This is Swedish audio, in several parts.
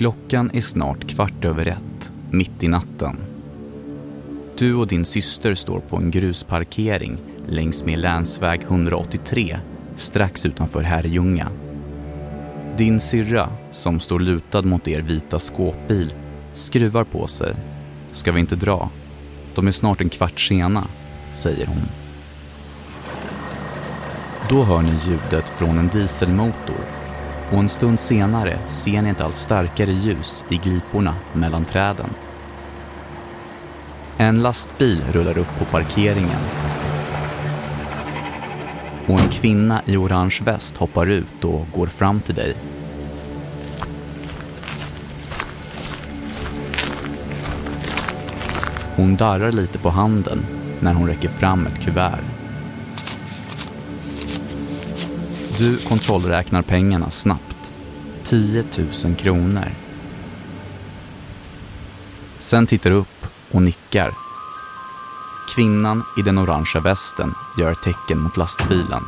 Klockan är snart kvart över ett, mitt i natten. Du och din syster står på en grusparkering längs med länsväg 183 strax utanför Herrljunga. Din syrra, som står lutad mot er vita skåpbil, skruvar på sig. Ska vi inte dra? De är snart en kvart sena, säger hon. Då hör ni ljudet från en dieselmotor och en stund senare ser ni ett allt starkare ljus i gliporna mellan träden. En lastbil rullar upp på parkeringen och en kvinna i orange väst hoppar ut och går fram till dig. Hon darrar lite på handen när hon räcker fram ett kuvert. Du kontrollräknar pengarna snabbt. 10 000 kronor. Sen tittar du upp och nickar. Kvinnan i den orangea västen gör ett tecken mot lastbilen.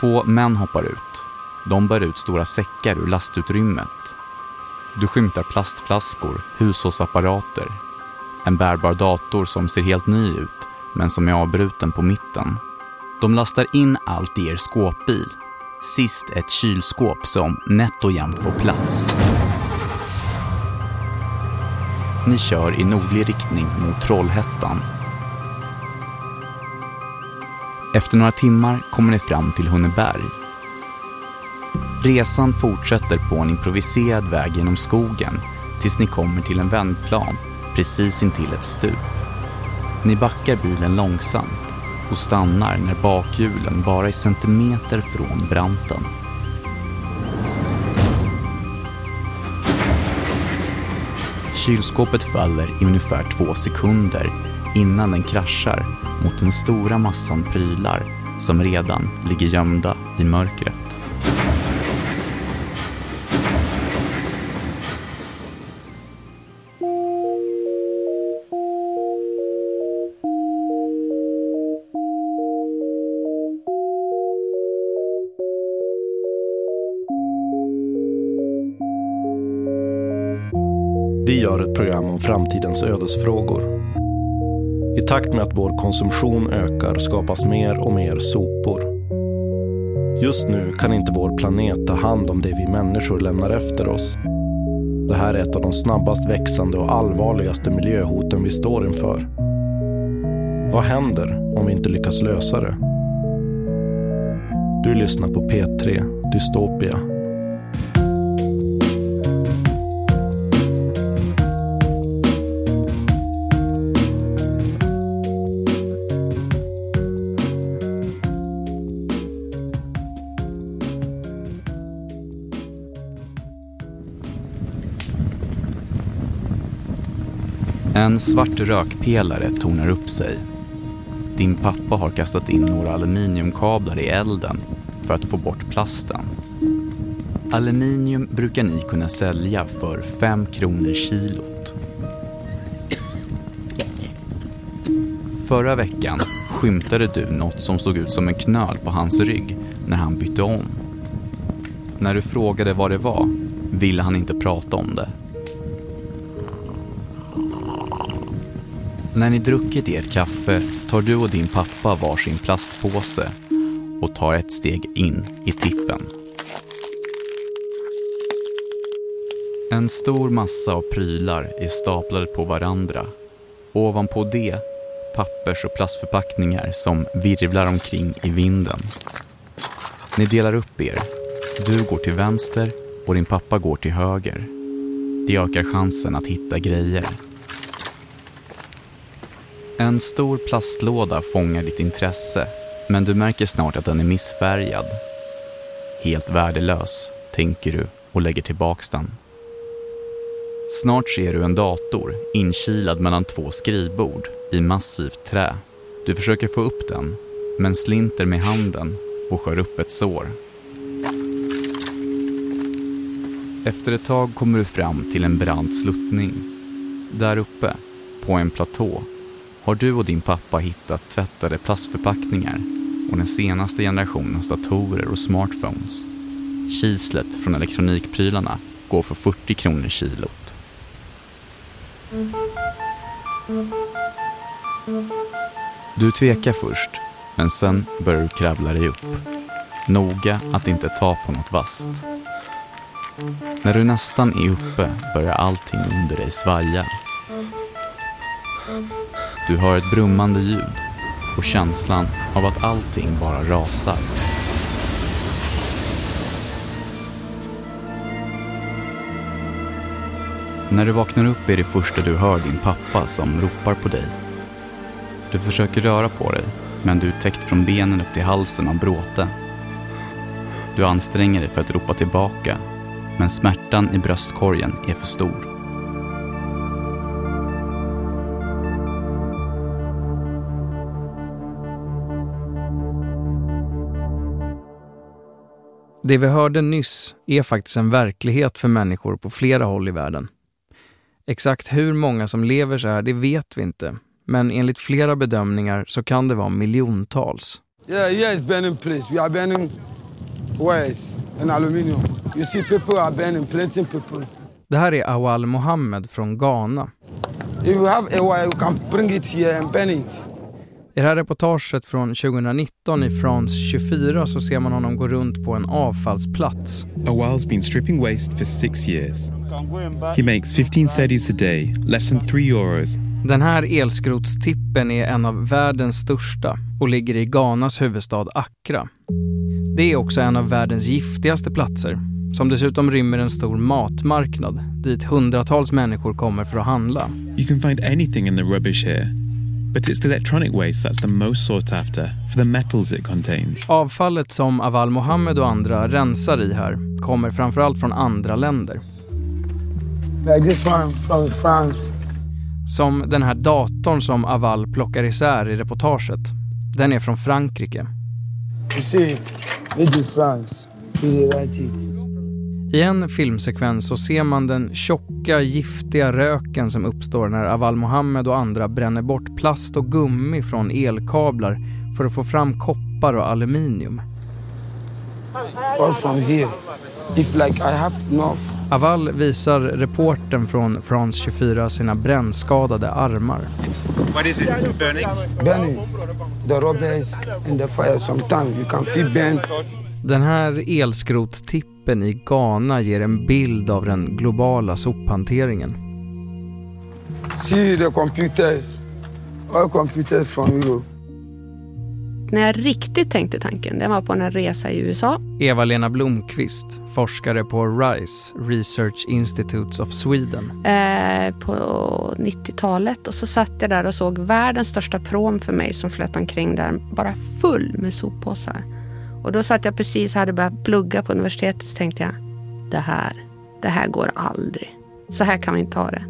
Två män hoppar ut. De bär ut stora säckar ur lastutrymmet. Du skymtar plastflaskor, hushållsapparater, en bärbar dator som ser helt ny ut men som är avbruten på mitten. De lastar in allt i er skåpbil. Sist ett kylskåp som nätt och jämnt får plats. Ni kör i nordlig riktning mot Trollhättan. Efter några timmar kommer ni fram till Hunneberg. Resan fortsätter på en improviserad väg genom skogen tills ni kommer till en vändplan precis intill ett stup. Ni backar bilen långsamt och stannar när bakhjulen bara är centimeter från branten. Kylskåpet faller i ungefär två sekunder innan den kraschar mot den stora massan prylar som redan ligger gömda i mörkret. Program om framtidens ödesfrågor. I takt med att vår konsumtion ökar skapas mer och mer sopor. Just nu kan inte vår planet ta hand om det vi människor lämnar efter oss. Det här är ett av de snabbast växande och allvarligaste miljöhoten vi står inför. Vad händer om vi inte lyckas lösa det? Du lyssnar på P3 Dystopia En svart rökpelare tornar upp sig. Din pappa har kastat in några aluminiumkablar i elden för att få bort plasten. Aluminium brukar ni kunna sälja för 5 kronor kilot. Förra veckan skymtade du något som såg ut som en knöl på hans rygg när han bytte om. När du frågade vad det var ville han inte prata om det. När ni druckit ert kaffe tar du och din pappa varsin plastpåse och tar ett steg in i tippen. En stor massa av prylar är staplade på varandra. Ovanpå det pappers och plastförpackningar som virvlar omkring i vinden. Ni delar upp er. Du går till vänster och din pappa går till höger. Det ökar chansen att hitta grejer. En stor plastlåda fångar ditt intresse, men du märker snart att den är missfärgad. Helt värdelös, tänker du och lägger tillbaks den. Snart ser du en dator inkilad mellan två skrivbord i massivt trä. Du försöker få upp den, men slinter med handen och skär upp ett sår. Efter ett tag kommer du fram till en brant sluttning. Där uppe, på en platå, har du och din pappa hittat tvättade plastförpackningar och den senaste generationens datorer och smartphones. Kislet från elektronikprylarna går för 40 kronor kilot. Du tvekar först, men sen börjar du kravla dig upp. Noga att inte ta på något vasst. När du nästan är uppe börjar allting under dig svaja. Du hör ett brummande ljud och känslan av att allting bara rasar. När du vaknar upp är det första du hör din pappa som ropar på dig. Du försöker röra på dig, men du är täckt från benen upp till halsen av bråte. Du anstränger dig för att ropa tillbaka, men smärtan i bröstkorgen är för stor. Det vi hörde nyss är faktiskt en verklighet för människor på flera håll i världen. Exakt hur många som lever så här, det vet vi inte. Men enligt flera bedömningar så kan det vara miljontals. Yeah, yeah, it's burning place. We are burning wires and aluminium. You see people are burning, plenty people. Det här är Awal Mohammed från Ghana. If you have a wire, you can bring it here and burn it. I det här reportaget från 2019 i France 24 så ser man honom gå runt på en avfallsplats. Awal's been stripping waste for six years. He makes 15 cedis a day, less than 3 euros. Den här elskrotstippen är en av världens största och ligger i Ghanas huvudstad Accra. Det är också en av världens giftigaste platser, som dessutom rymmer en stor matmarknad dit hundratals människor kommer för att handla. You can find anything in the rubbish here, but it's the electronic waste that's the most sought after for the metals it contains. Avfallet som Aval Mohammed och andra rensar i här kommer framförallt från andra länder. Like this one from France. Som den här datorn som Aval plockar isär i reportaget. Den är från Frankrike. You see it? Made in France. You write it. I en filmsekvens så ser man den tjocka, giftiga röken som uppstår när Aval Mohammed och andra bränner bort plast och gummi från elkablar för att få fram koppar och aluminium. All from here. If like I have enough. Aval visar reporten från France 24 sina brännskadade armar. What is it? Burning? Burnings. The rubbers and the fire. Sometimes you can feel burn. Den här elskrotstippen i Ghana ger en bild av den globala sophanteringen. See the computers. All computers from Europe. När jag riktigt tänkte tanken, det var på en resa i USA. Eva-Lena Blomqvist, forskare på RISE, Research Institutes of Sweden. Eh, på 90-talet och så satt jag där och såg världens största prom för mig som flöt omkring där, bara full med soppåsar. Och då satt jag precis och hade börjat plugga på universitetet så tänkte jag, det här, det här går aldrig. Så här kan vi inte ha det.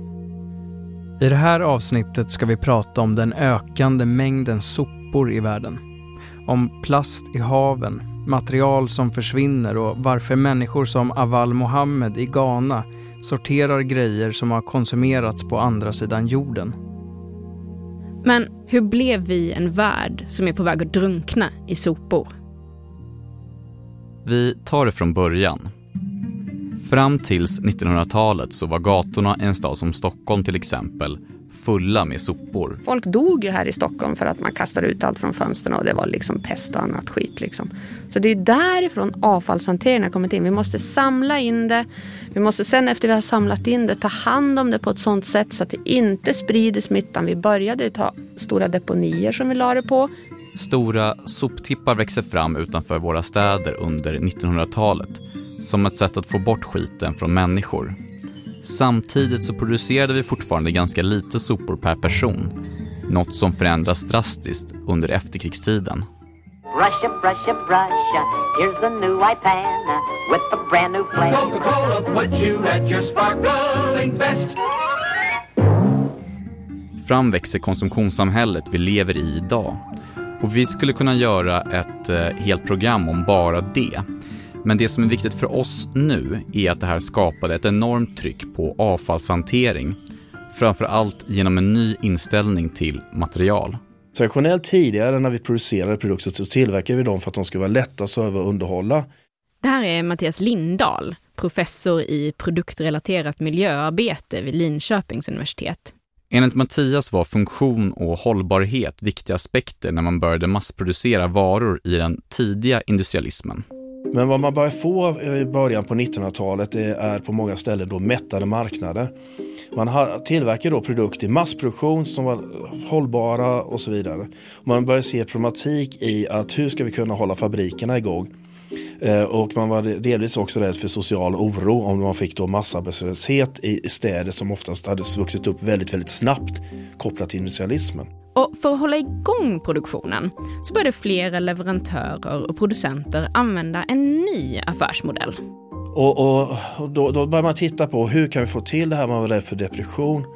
I det här avsnittet ska vi prata om den ökande mängden sopor i världen. Om plast i haven, material som försvinner och varför människor som Aval Mohammed i Ghana sorterar grejer som har konsumerats på andra sidan jorden. Men hur blev vi en värld som är på väg att drunkna i sopor? Vi tar det från början. Fram tills 1900-talet så var gatorna i en stad som Stockholm till exempel fulla med sopor. Folk dog ju här i Stockholm för att man kastade ut allt från fönstren och det var liksom pest och annat skit. Liksom. Så det är därifrån avfallshanteringen har kommit in. Vi måste samla in det. Vi måste sen efter vi har samlat in det ta hand om det på ett sånt sätt så att det inte sprider smittan. Vi började ta stora deponier som vi la det på. Stora soptippar växer fram utanför våra städer under 1900-talet som ett sätt att få bort skiten från människor. Samtidigt så producerade vi fortfarande ganska lite sopor per person. Något som förändras drastiskt under efterkrigstiden. Brush up, brush up, brush up. Here's the new Ipana with the brand new flash. Coca-Cola puts you at your sparkling best. Fram växer konsumtionssamhället vi lever i idag. Och vi skulle kunna göra ett eh, helt program om bara det. Men det som är viktigt för oss nu är att det här skapade ett enormt tryck på avfallshantering. Framför allt genom en ny inställning till material. Traditionellt tidigare när vi producerade produkter så tillverkade vi dem för att de skulle vara lätta att serva och underhålla. Det här är Mattias Lindahl professor i produktrelaterat miljöarbete vid Linköpings universitet. Enligt Mattias var funktion och hållbarhet viktiga aspekter när man började massproducera varor i den tidiga industrialismen. Men vad man börjar få i början på 1900-talet är på många ställen då mättade marknader. Man tillverkar då produkter i massproduktion som var hållbara och så vidare. Man börjar se problematik i att hur ska vi kunna hålla fabrikerna igång? Eh, och man var delvis också rädd för social oro om man fick då massarbetslöshet i städer som oftast hade vuxit upp väldigt, väldigt snabbt kopplat till industrialismen. Och för att hålla igång produktionen så började flera leverantörer och producenter använda en ny affärsmodell. Och, och, och då, då började man titta på hur kan vi få till det här man var rädd för depression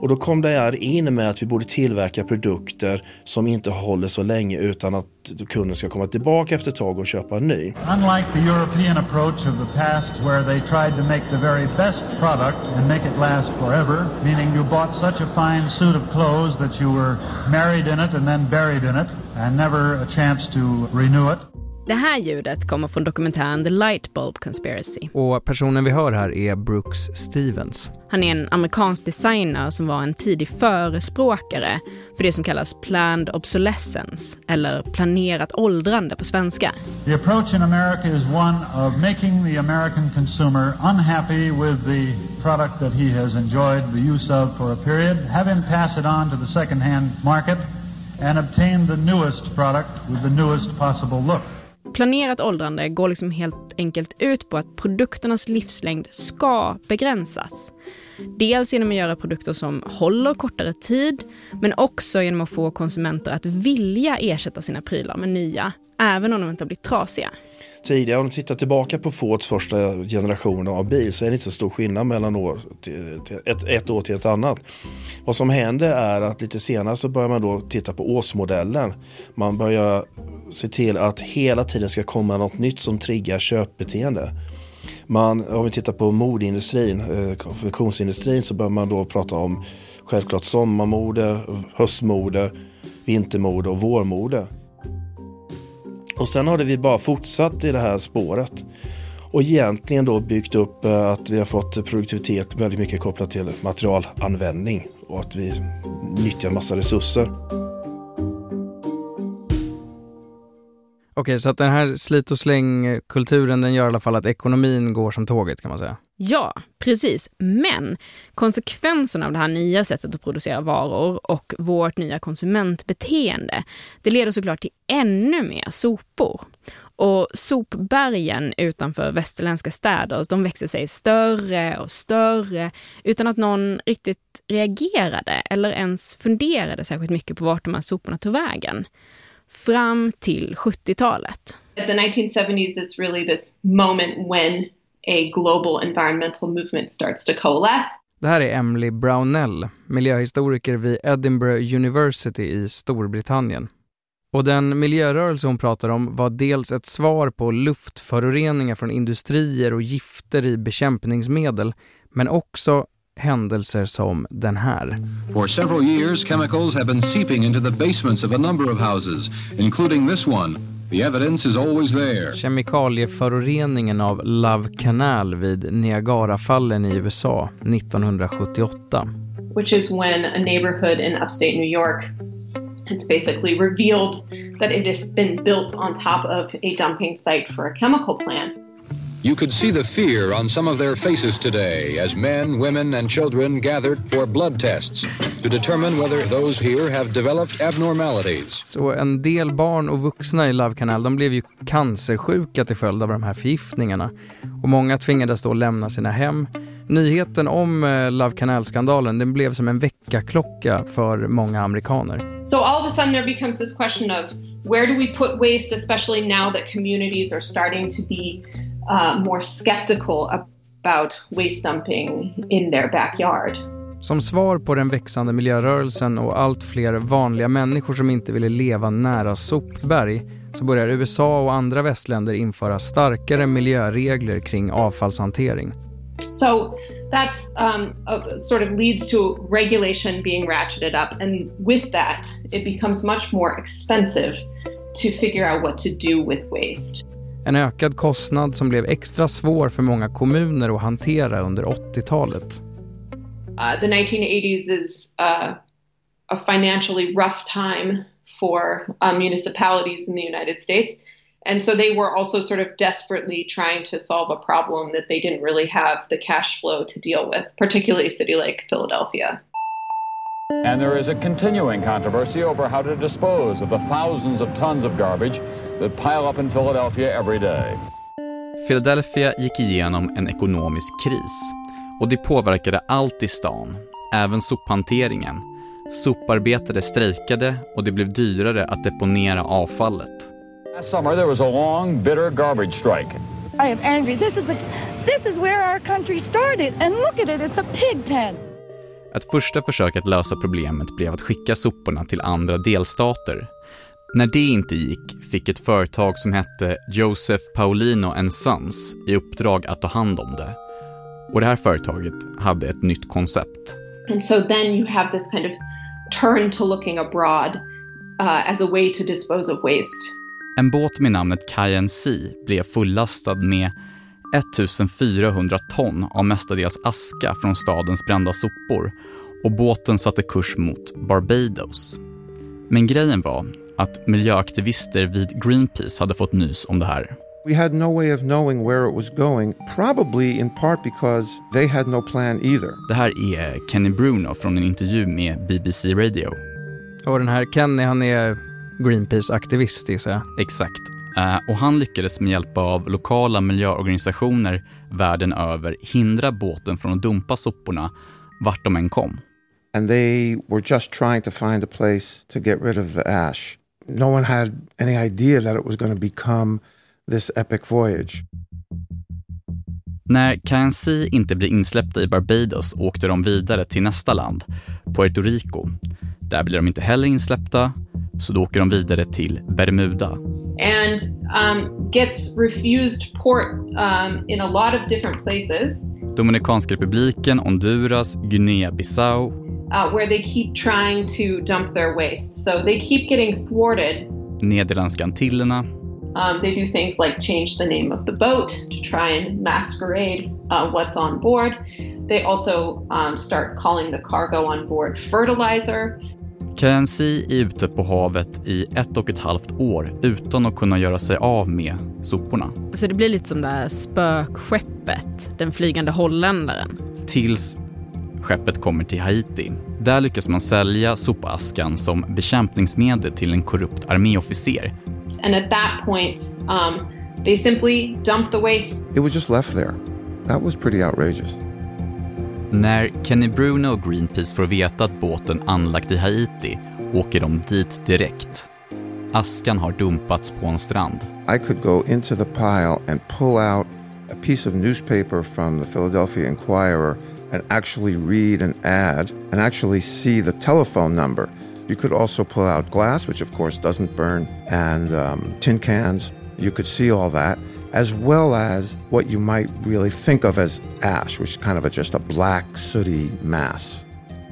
och då kom det här in med att vi borde tillverka produkter som inte håller så länge utan att kunden ska komma tillbaka efter ett tag och köpa en ny. Unlike the European approach of the past where they tried to make the very best product and make it last forever, meaning you bought such a fine suit of clothes that you were married in it and then buried in it and never a chance to renew it. Det här ljudet kommer från dokumentären The Lightbulb Conspiracy. Och personen vi hör här är Brooks Stevens. Han är en amerikansk designer som var en tidig förespråkare för det som kallas planned obsolescence, eller planerat åldrande på svenska. The approach in America is one of making the American consumer unhappy with the product that he has enjoyed the use of for a period, have him pass it on to the second hand market and obtain the newest product with the newest possible look. Planerat åldrande går liksom helt enkelt ut på att produkternas livslängd ska begränsas. Dels genom att göra produkter som håller kortare tid, men också genom att få konsumenter att vilja ersätta sina prylar med nya, även om de inte har blivit trasiga. Tidigare, om du tittar tillbaka på Fords första generation av bil så är det inte så stor skillnad mellan år till, till ett, ett, år till ett annat. Vad som händer är att lite senare så börjar man då titta på årsmodellen. Man börjar se till att hela tiden ska komma något nytt som triggar köpbeteende. Man, om vi tittar på modeindustrin, eh, konfektionsindustrin så börjar man då prata om självklart sommarmode, höstmode, vintermode och vårmode. Och sen har vi bara fortsatt i det här spåret. Och egentligen då byggt upp eh, att vi har fått produktivitet väldigt mycket kopplat till materialanvändning och att vi nyttjar massa resurser. Okej, så att den här slit och släng-kulturen den gör i alla fall att ekonomin går som tåget kan man säga? Ja, precis. Men konsekvenserna av det här nya sättet att producera varor och vårt nya konsumentbeteende, det leder såklart till ännu mer sopor. Och sopbergen utanför västerländska städer, de växer sig större och större utan att någon riktigt reagerade eller ens funderade särskilt mycket på vart de här soporna tog vägen. Fram till 70-talet. The 1970s is really this moment when a global environmental movement starts to coalesce. Det här är Emily Brownell, miljöhistoriker vid Edinburgh University i Storbritannien. Och den miljörörelse hon pratar om var dels ett svar på luftföroreningar från industrier och gifter i bekämpningsmedel, men också händelser som den här. For several years chemicals have been seeping into the basements of a number of houses, including this one. The evidence is always there. Kemikalieföroreningen av Love Canal vid Niagarafallen i USA 1978. Which is when a neighborhood in upstate New York it's basically revealed that it has been built on top of a dumping site for a chemical plant. You could see the fear on some of their faces today as men, women, and children gathered for blood tests to determine whether those here have developed abnormalities. Så en del barn och vuxna i Love Canal de blev ju cancersjuka till följd av de här förgiftningarna. Och många tvingades då lämna sina hem. Nyheten om eh, Love Canal-skandalen den blev som en väckarklocka för många amerikaner. So all of a sudden there becomes this question of where do we put waste especially now that communities are starting to be uh, more skeptical about waste dumping in their backyard. Som svar på den växande miljörörelsen och allt fler vanliga människor som inte ville leva nära sopberg så börjar USA och andra västländer införa starkare miljöregler kring avfallshantering. So that's um, a, sort of leads to regulation being ratcheted up, and with that, it becomes much more expensive to figure out what to do with waste. En ökad kostnad som blev extra svår för många kommuner att hantera under 80-talet. Uh, the 1980s is uh, a financially rough time for uh, municipalities in the United States. And so they were also sort of desperately trying to solve a problem that they didn't really have the cash flow to deal with, particularly a city like Philadelphia. And there is a continuing controversy over how to dispose of the thousands of tons of garbage that pile up in Philadelphia every day. Philadelphia gick igenom en ekonomisk kris och det påverkade allt i stan, även sophanteringen. Soparbetare strejkade och det blev dyrare att deponera avfallet. Last summer there was a long, bitter garbage strike. I am angry. This is the, this is where our country started, and look at it. It's a pig pen. Ett första försök att lösa problemet blev att skicka soporna till andra delstater. När det inte gick fick ett företag som hette Joseph Paulino Sons i uppdrag att ta hand om det. Och det här företaget hade ett nytt koncept. And so then you have this kind of turn to looking abroad uh, as a way to dispose of waste. En båt med namnet Cayenne Sea blev fullastad med 1400 ton av mestadels aska från stadens brända sopor och båten satte kurs mot Barbados. Men grejen var att miljöaktivister vid Greenpeace hade fått nys om det här. We had no way of knowing where it was going, probably in part because they had no plan either. Det här är Kenny Bruno från en intervju med BBC Radio. Och den här Kenny, han är Greenpeace-aktivist gissar jag. Exakt. Uh, och han lyckades med hjälp av lokala miljöorganisationer världen över hindra båten från att dumpa soporna vart de än kom. And they were just trying to find a place to get rid of the ash. No one had any idea that it was going to become this epic voyage. När KNC inte blev insläppta i Barbados åkte de vidare till nästa land, Puerto Rico. Där blir de inte heller insläppta, så då åker de vidare till Bermuda. And um, gets refused port um, in a lot of different places. Dominikanska republiken, Honduras, Guinea-Bissau. Uh, where they keep trying to dump their waste. So they keep getting thwarted. Nederländska Antillerna. Um, they do things like change the name of the boat to try and masquerade uh, what's on board. They also um, start calling the cargo on board fertilizer. KNC är ute på havet i ett och ett halvt år utan att kunna göra sig av med soporna. Så det blir lite som det här spökskeppet, den flygande holländaren. Tills skeppet kommer till Haiti. Där lyckas man sälja sopaskan som bekämpningsmedel till en korrupt arméofficer. And at that point um, they simply dump the waste. It was just left there. That was pretty outrageous. När Kenny Bruno och Greenpeace får veta att båten anlagt i Haiti åker de dit direkt. Askan har dumpats på en strand. I could go into the pile and pull out a piece of newspaper from the Philadelphia Inquirer and actually read an ad and actually see the telephone number. You could also pull out glass, which of course doesn't burn, and um, tin cans. You could see all that as well as what you might really think of as ash, which is kind of a, just a black sooty mass.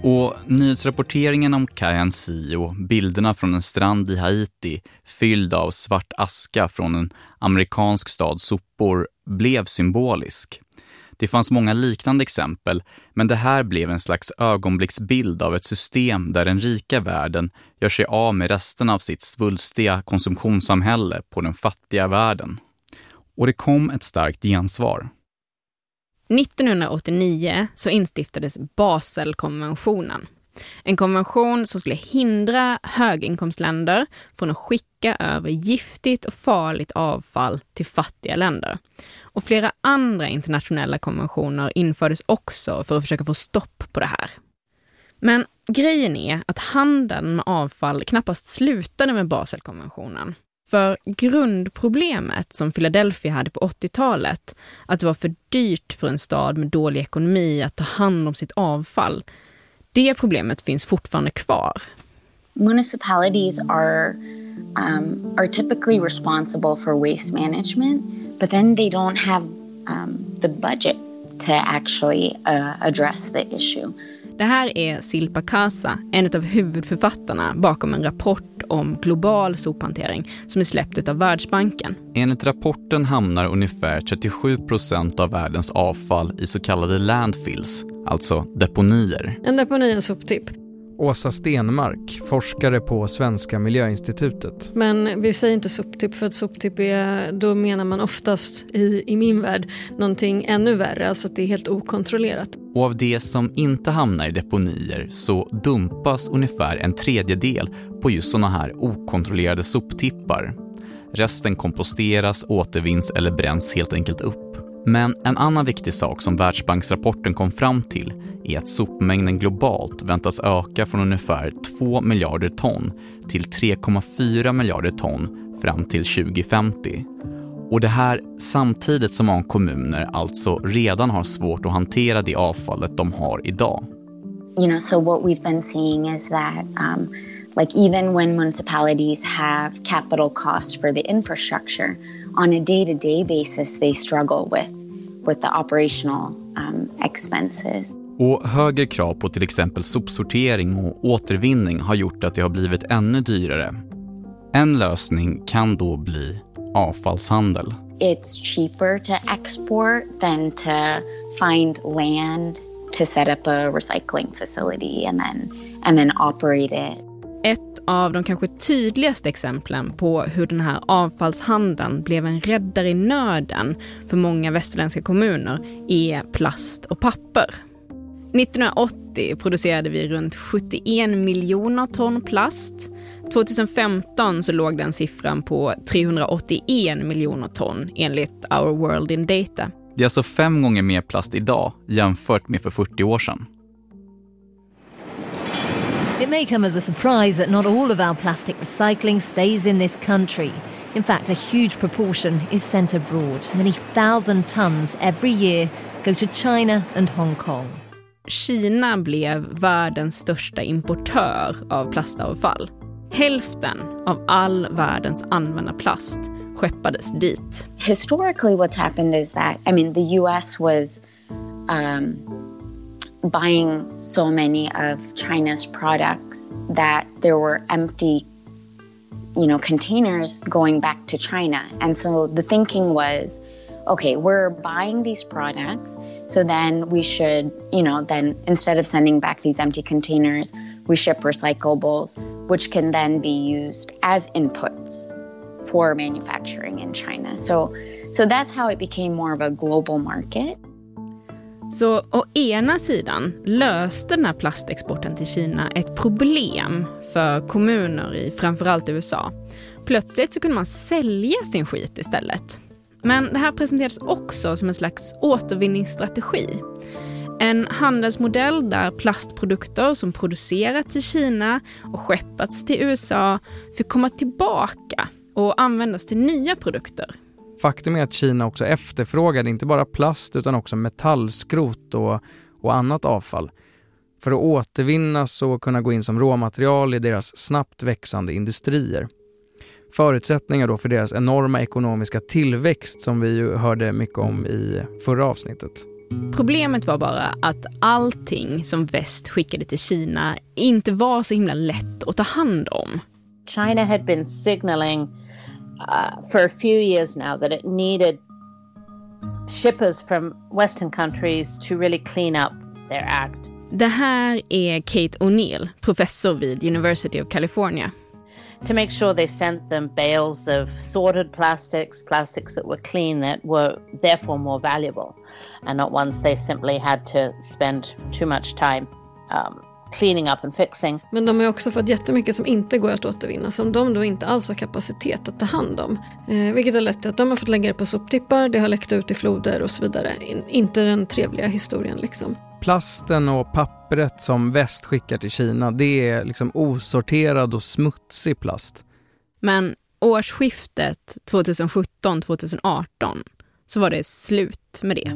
Och nyhetsrapporteringen om KNC och bilderna från en strand i Haiti fylld av svart aska från en amerikansk stad sopor blev symbolisk. Det fanns många liknande exempel, men det här blev en slags ögonblicksbild av ett system där den rika världen gör sig av med resten av sitt svulstiga konsumtionssamhälle på den fattiga världen och det kom ett starkt gensvar. 1989 så instiftades Baselkonventionen. En konvention som skulle hindra höginkomstländer från att skicka över giftigt och farligt avfall till fattiga länder. Och flera andra internationella konventioner infördes också för att försöka få stopp på det här. Men grejen är att handeln med avfall knappast slutade med Baselkonventionen. För grundproblemet som Philadelphia hade på 80-talet, att det var för dyrt för en stad med dålig ekonomi att ta hand om sitt avfall, det problemet finns fortfarande kvar. Municipalities are um, are typically responsible for waste management, but then they don't have um, the budget to actually uh, address the issue. Det här är Silpa Kasa, en av huvudförfattarna bakom en rapport om global sophantering som är släppt av Världsbanken. Enligt rapporten hamnar ungefär 37 procent av världens avfall i så kallade landfills, alltså deponier. En deponi är en soptipp. Åsa Stenmark, forskare på Svenska Miljöinstitutet. Men vi säger inte soptipp för att soptipp är, då menar man oftast i, i min värld någonting ännu värre, alltså att det är helt okontrollerat. Och av det som inte hamnar i deponier så dumpas ungefär en tredjedel på just sådana här okontrollerade soptippar. Resten komposteras, återvinns eller bränns helt enkelt upp. Men en annan viktig sak som Världsbanksrapporten kom fram till är att sopmängden globalt väntas öka från ungefär 2 miljarder ton till 3,4 miljarder ton fram till 2050. Och det här samtidigt som många kommuner alltså redan har svårt att hantera det avfallet de har idag. You know, so what we've been seeing is that um, like even when municipalities have capital costs for the infrastructure, on a day-to-day basis they struggle with with the operational um, expenses. Och högre krav på till exempel sopsortering och återvinning har gjort att det har blivit ännu dyrare. En lösning kan då bli avfallshandel. It's cheaper to export than to find land to set up a recycling facility and then and then operate it. Ett av de kanske tydligaste exemplen på hur den här avfallshandeln blev en räddare i nöden för många västerländska kommuner är plast och papper. 1980 producerade vi runt 71 miljoner ton plast. 2015 så låg den siffran på 381 miljoner ton enligt Our World in Data. Det är alltså fem gånger mer plast idag jämfört med för 40 år sedan. It may come as a surprise that not all of our plastic recycling stays in this country. In fact, a huge proportion is sent abroad. Many thousand tons every year go to China and Hong Kong. Kina blev världens största importör av plastavfall. Hälften av all världens använda plast skeppades dit. Historically, what's happened is that I mean, the U.S. was um, buying so many of China's products that there were empty, you know, containers going back to China, and so the thinking was okay, we're buying these products, so then we should, you know, then instead of sending back these empty containers, we ship recyclables, which can then be used as inputs for manufacturing in China. So, so that's how it became more of a global market. Så å ena sidan löste den här plastexporten till Kina ett problem för kommuner i framförallt USA. Plötsligt så kunde man sälja sin skit istället. Men det här presenterades också som en slags återvinningsstrategi. En handelsmodell där plastprodukter som producerats i Kina och skeppats till USA fick komma tillbaka och användas till nya produkter. Faktum är att Kina också efterfrågade inte bara plast utan också metallskrot och, och annat avfall för att återvinnas och kunna gå in som råmaterial i deras snabbt växande industrier förutsättningar då för deras enorma ekonomiska tillväxt som vi ju hörde mycket om i förra avsnittet. Problemet var bara att allting som väst skickade till Kina inte var så himla lätt att ta hand om. China had been signaling uh, for a few years now that it needed shippers from western countries to really clean up their act. Det här är Kate O'Neill, professor vid University of California. to make sure they sent them bales of sorted plastics, plastics that were clean, that were therefore more valuable, and not ones they simply had to spend too much time um, cleaning up and fixing. Men de har också fått jättemycket som inte går att återvinna, som de då inte alls har kapacitet att ta hand om. Eh, vilket har lett till att de har fått lägga det på soptippar, det har läckt ut i floder och så vidare. In, inte den trevliga historien liksom. Plasten och pappret som väst skickar till Kina, det är liksom osorterad och smutsig plast. Men årsskiftet 2017-2018 så var det slut med det.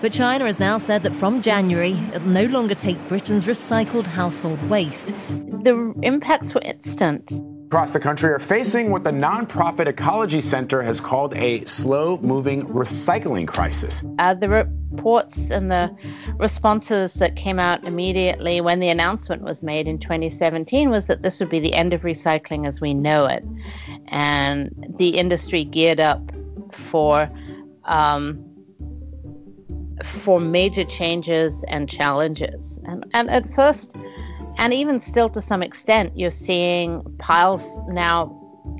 But China has now said that from January it'll no longer take Britain's recycled household waste. The impacts were instant. across the country are facing what the nonprofit Ecology Center has called a slow moving recycling crisis. Uh, the reports and the responses that came out immediately when the announcement was made in 2017 was that this would be the end of recycling as we know it. And the industry geared up for. Um, for major changes and challenges. And, and at first, and even still to some extent, you're seeing piles now,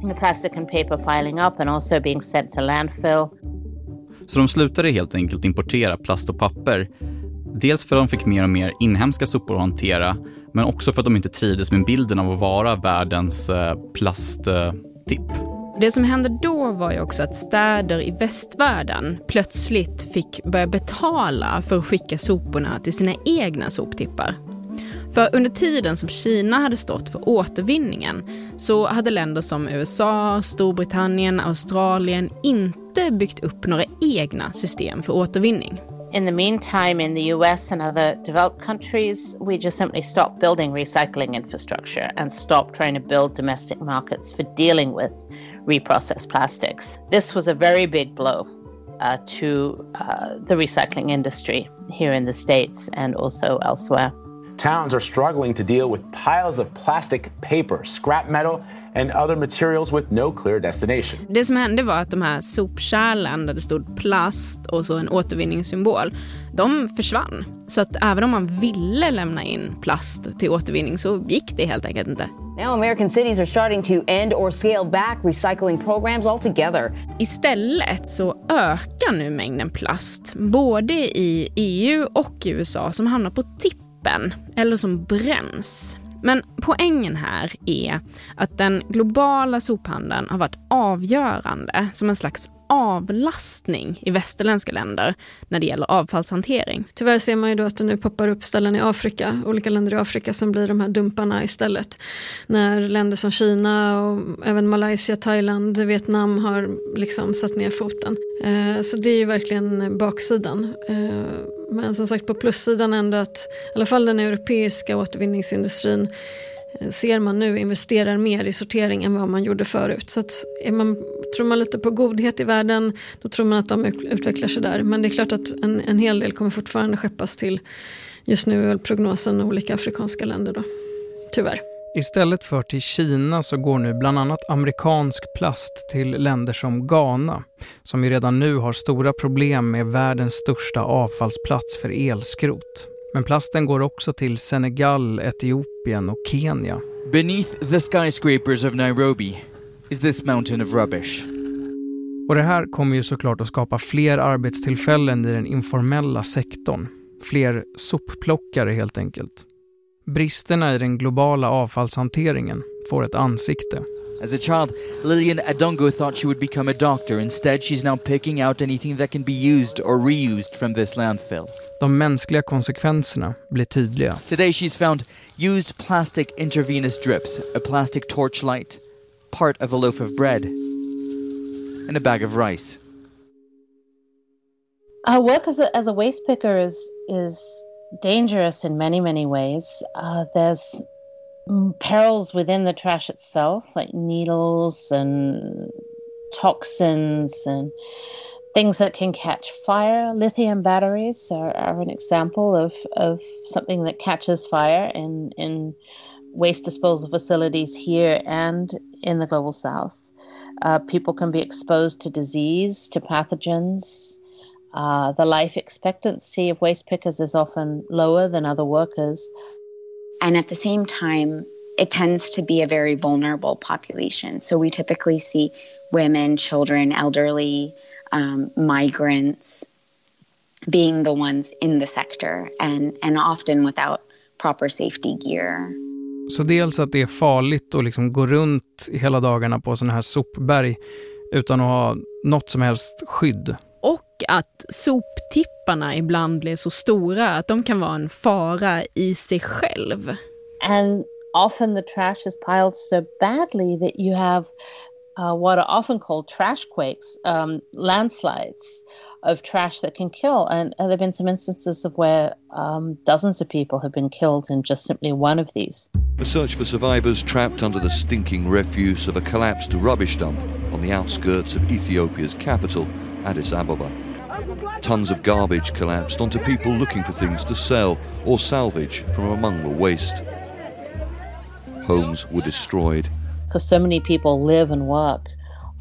you know, plastic and paper piling up and also being sent to landfill. Så de slutade helt enkelt importera plast och papper. Dels för att de fick mer och mer inhemska sopor att hantera, men också för att de inte trivdes med bilden av att vara världens eh, plasttipp. Eh, det som hände då var ju också att städer i västvärlden plötsligt fick börja betala för att skicka soporna till sina egna soptippar. För under tiden som Kina hade stått för återvinningen så hade länder som USA, Storbritannien, Australien inte byggt upp några egna system för återvinning. In the meantime, in the US and other developed countries, we just simply stopped building recycling infrastructure and stopped trying to build domestic markets for dealing with reprocessed plastics. This was a very big blow uh, to uh, the recycling industry here in the States and also elsewhere. Towns are struggling to deal with piles of plastic, paper, scrap metal, and other materials with no clear destination. Det som hände var att de här sopkärlen där det stod plast och så en återvinningssymbol, de försvann. Så att även om man ville lämna in plast till återvinning så gick det helt enkelt inte. Now American cities are starting to end or scale back recycling programs altogether. Istället så ökar nu mängden plast, både i EU och i USA, som hamnar på tippen eller som bränns. Men poängen här är att den globala sophandeln har varit avgörande som en slags avlastning i västerländska länder när det gäller avfallshantering. Tyvärr ser man ju då att det nu poppar upp ställen i Afrika, olika länder i Afrika som blir de här dumparna istället. När länder som Kina och även Malaysia, Thailand, Vietnam har liksom satt ner foten. Eh, så det är ju verkligen baksidan. Eh, men som sagt på plussidan ändå att i alla fall den europeiska återvinningsindustrin Eh, ser man nu investerar mer i sortering än vad man gjorde förut. Så att är man, tror man lite på godhet i världen, då tror man att de utvecklar sig där. Men det är klart att en, en hel del kommer fortfarande skeppas till, just nu är prognosen olika afrikanska länder då. Tyvärr. Istället för till Kina så går nu bland annat amerikansk plast till länder som Ghana, som ju redan nu har stora problem med världens största avfallsplats för elskrot. Men plasten går också till Senegal, Etiopien och Kenya. Beneath the skyscrapers of Nairobi is this mountain of rubbish. Och det här kommer ju såklart att skapa fler arbetstillfällen i den informella sektorn. Fler sopplockare helt enkelt. Bristerna i den globala avfallshanteringen får ett ansikte. As a child, Lillian Adongo thought she would become a doctor. Instead, she's now picking out anything that can be used or reused from this landfill. De mänskliga konsekvenserna blir tydliga. Today, she's found used plastic intravenous drips, a plastic torchlight, part of a loaf of bread, and a bag of rice. Our work as a, as a waste picker is is dangerous in many many ways. Uh, there's perils within the trash itself, like needles and toxins and things that can catch fire. Lithium batteries are, are an example of, of something that catches fire in, in waste disposal facilities here and in the global south. Uh, people can be exposed to disease, to pathogens. Uh, the life expectancy of waste pickers is often lower than other workers. And at the same time, it tends to be a very vulnerable population. So we typically see women, children, elderly, um, migrants being the ones in the sector and, and often without proper safety gear. Så dels att det är farligt att liksom gå runt hela dagarna på sådana här sopberg utan att ha något som helst skydd. Och att soptipparna ibland blir så stora att de kan vara en fara i sig själv. And often the trash is piled so badly that you have uh, what are often called trash quakes, um, landslides of trash that can kill. And, and there have been some instances of where um, dozens of people have been killed in just simply one of these. The search for survivors trapped under the stinking refuse of a collapsed rubbish dump on the outskirts of Ethiopia's capital, Addis Ababa. Tons of garbage collapsed onto people looking for things to sell or salvage from among the waste. Homes were destroyed. Because so many people live and work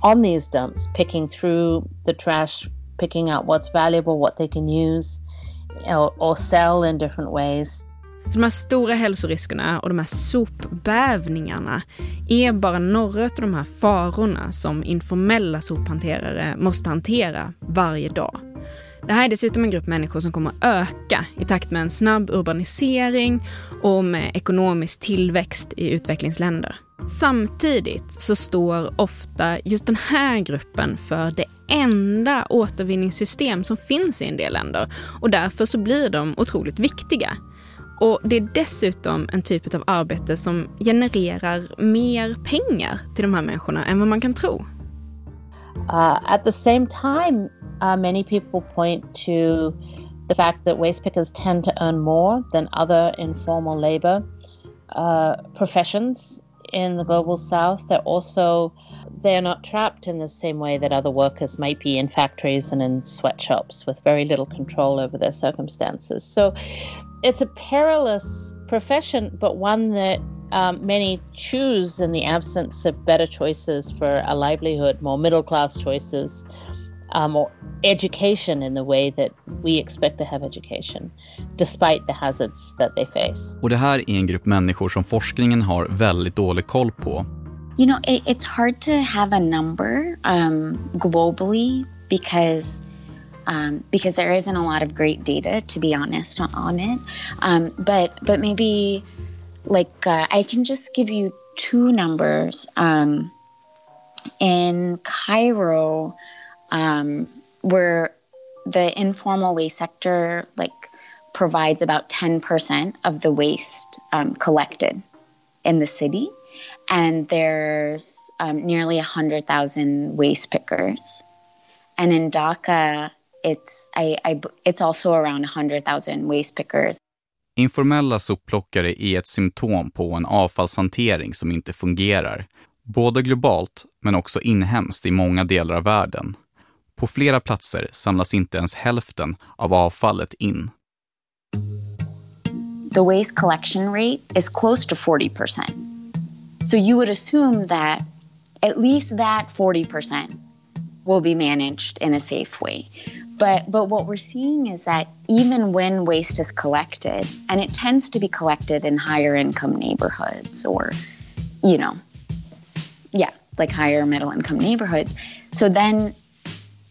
on these dumps, picking through the trash, picking out what's valuable, what they can use or, or sell in different ways. Så de här stora hälsoriskerna och de här sopbävningarna är bara några av de här farorna som informella sophanterare måste hantera varje dag. Det här är dessutom en grupp människor som kommer att öka i takt med en snabb urbanisering och med ekonomisk tillväxt i utvecklingsländer. Samtidigt så står ofta just den här gruppen för det enda återvinningssystem som finns i en del länder och därför så blir de otroligt viktiga. Och det är dessutom en typ av arbete som genererar mer pengar till de här människorna än vad man kan tro. Uh, at the same time, uh, many people point to the fact that waste pickers tend to earn more than other informal labor uh, professions in the global south. They're also they're not trapped in the same way that other workers might be in factories and in sweatshops with very little control over their circumstances. So it's a perilous profession, but one that um, many choose in the absence of better choices for a livelihood, more middle class choices, um, or education in the way that we expect to have education, despite the hazards that they face. Och det här är en grupp människor som forskningen har väldigt dålig koll på. You know, it, it's hard to have a number um, globally because um, because there isn't a lot of great data, to be honest, on it. Um, but but maybe like uh, I can just give you two numbers. Um, in Cairo, um, where the informal waste sector like provides about 10% of the waste um, collected in the city. And there's um, nearly 100,000 waste pickers. And in Dhaka it's, I, I, it's also around 100,000 waste pickers. Informella sopplockare är ett symptom på en avfallshantering som inte fungerar, både globalt men också inhemskt i många delar av världen. På flera platser samlas inte ens hälften av avfallet in. The waste collection rate is close to 40%. So you would assume that at least that 40% will be managed in a safe way. But but what we're seeing is that even when waste is collected, and it tends to be collected in higher income neighborhoods or, you know, yeah, like higher middle income neighborhoods. So then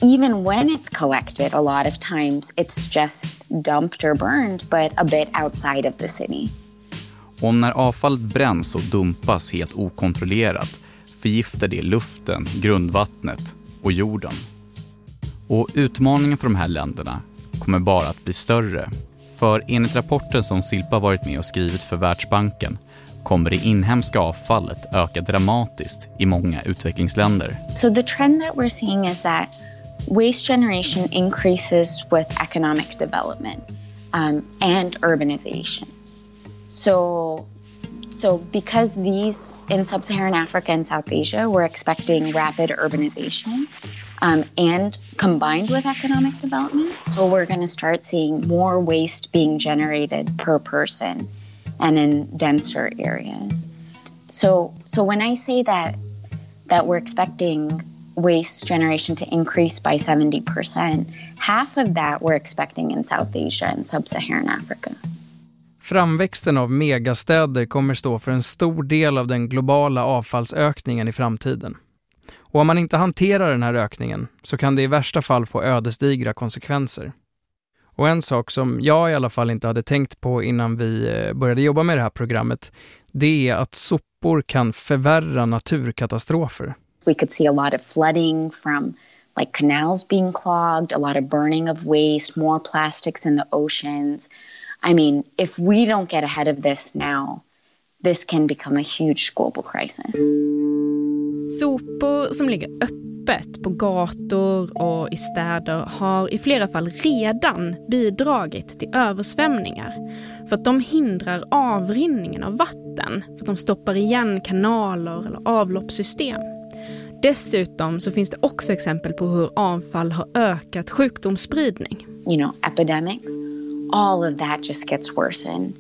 even when it's collected, a lot of times it's just dumped or burned, but a bit outside of the city. Och när avfallet bränns och dumpas helt okontrollerat förgiftar det luften, grundvattnet och jorden. Och utmaningen för de här länderna kommer bara att bli större. För enligt rapporten som Silpa varit med och skrivit för Världsbanken kommer det inhemska avfallet öka dramatiskt i många utvecklingsländer. So the trend that we're seeing is that waste generation increases with economic development um, and urbanization. So so because these in sub-Saharan Africa and South Asia, we're expecting rapid urbanization um, and combined with economic development. So we're going to start seeing more waste being generated per person and in denser areas. So so when I say that that we're expecting waste generation to increase by 70%, half of that we're expecting in South Asia and sub-Saharan Africa. Framväxten av megastäder kommer stå för en stor del av den globala avfallsökningen i framtiden. Och om man inte hanterar den här ökningen så kan det i värsta fall få ödesdigra konsekvenser. Och en sak som jag i alla fall inte hade tänkt på innan vi eh, började jobba med det här programmet, det är att sopor kan förvärra naturkatastrofer. We could see a lot of flooding from like canals being clogged, a lot of burning of waste, more plastics in the oceans. I mean, if we don't get ahead of this now, this can become a huge global crisis. Sopor som ligger öppet på gator och i städer har i flera fall redan bidragit till översvämningar. För att de hindrar avrinningen av vatten, för att de stoppar igen kanaler eller avloppssystem. Dessutom så finns det också exempel på hur avfall har ökat sjukdomsspridning. You know, epidemics, all of that just gets worsened.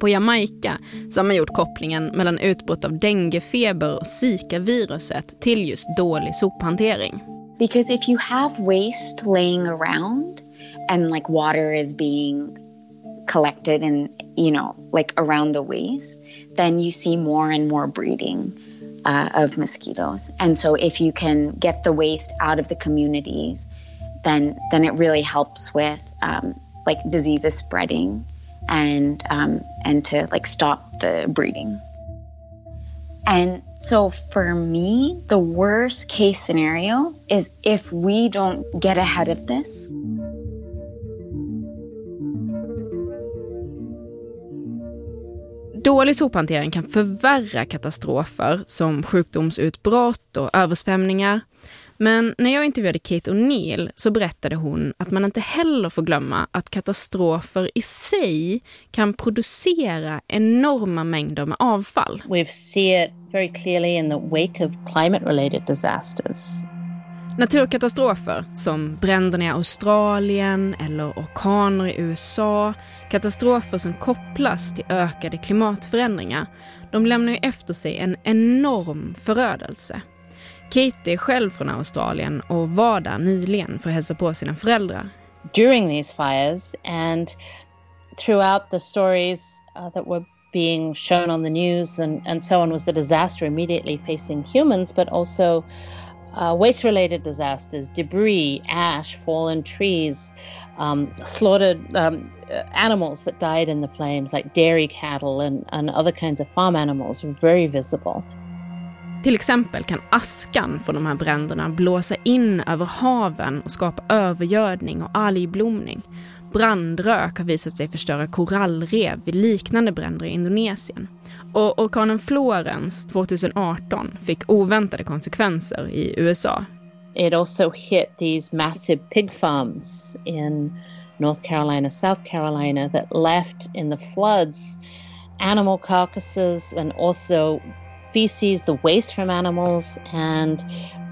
På Jamaica så har man gjort kopplingen mellan utbrott av denguefeber och zika-viruset till just dålig sophantering. Because if you have waste laying around and like water is being collected and you know like around the waste, then you see more and more breeding uh, of mosquitoes. And so if you can get the waste out of the communities, then then it really helps with um, like diseases spreading and um, and to like stop the breeding. And so for me, the worst case scenario is if we don't get ahead of this. Dålig sophantering kan förvärra katastrofer som sjukdomsutbrott och översvämningar. Men när jag intervjuade Kate O'Neill så berättade hon att man inte heller får glömma att katastrofer i sig kan producera enorma mängder med avfall. We've seen it very clearly in the wake of climate related disasters. Naturkatastrofer som bränderna i Australien eller orkaner i USA, katastrofer som kopplas till ökade klimatförändringar, de lämnar ju efter sig en enorm förödelse. Katie är själv från Australien och var där nyligen för att hälsa på sina föräldrar. During these fires and throughout the stories uh, that were being shown on the news and, and so on was the disaster immediately facing humans, but also uh, waste related disasters, debris, ash, fallen trees, um, slaughtered um, uh, animals that died in the flames, like dairy cattle and, and other kinds of farm animals, were very visible. Till exempel kan askan från de här bränderna blåsa in över haven och skapa övergödning och algblomning. Brandrök har visat sig förstöra korallrev vid liknande bränder i Indonesien. Och orkanen Florence 2018 fick oväntade konsekvenser i USA. It also hit these massive pig farms in North Carolina, South Carolina that left in the floods animal carcasses and also feces, the waste from animals, and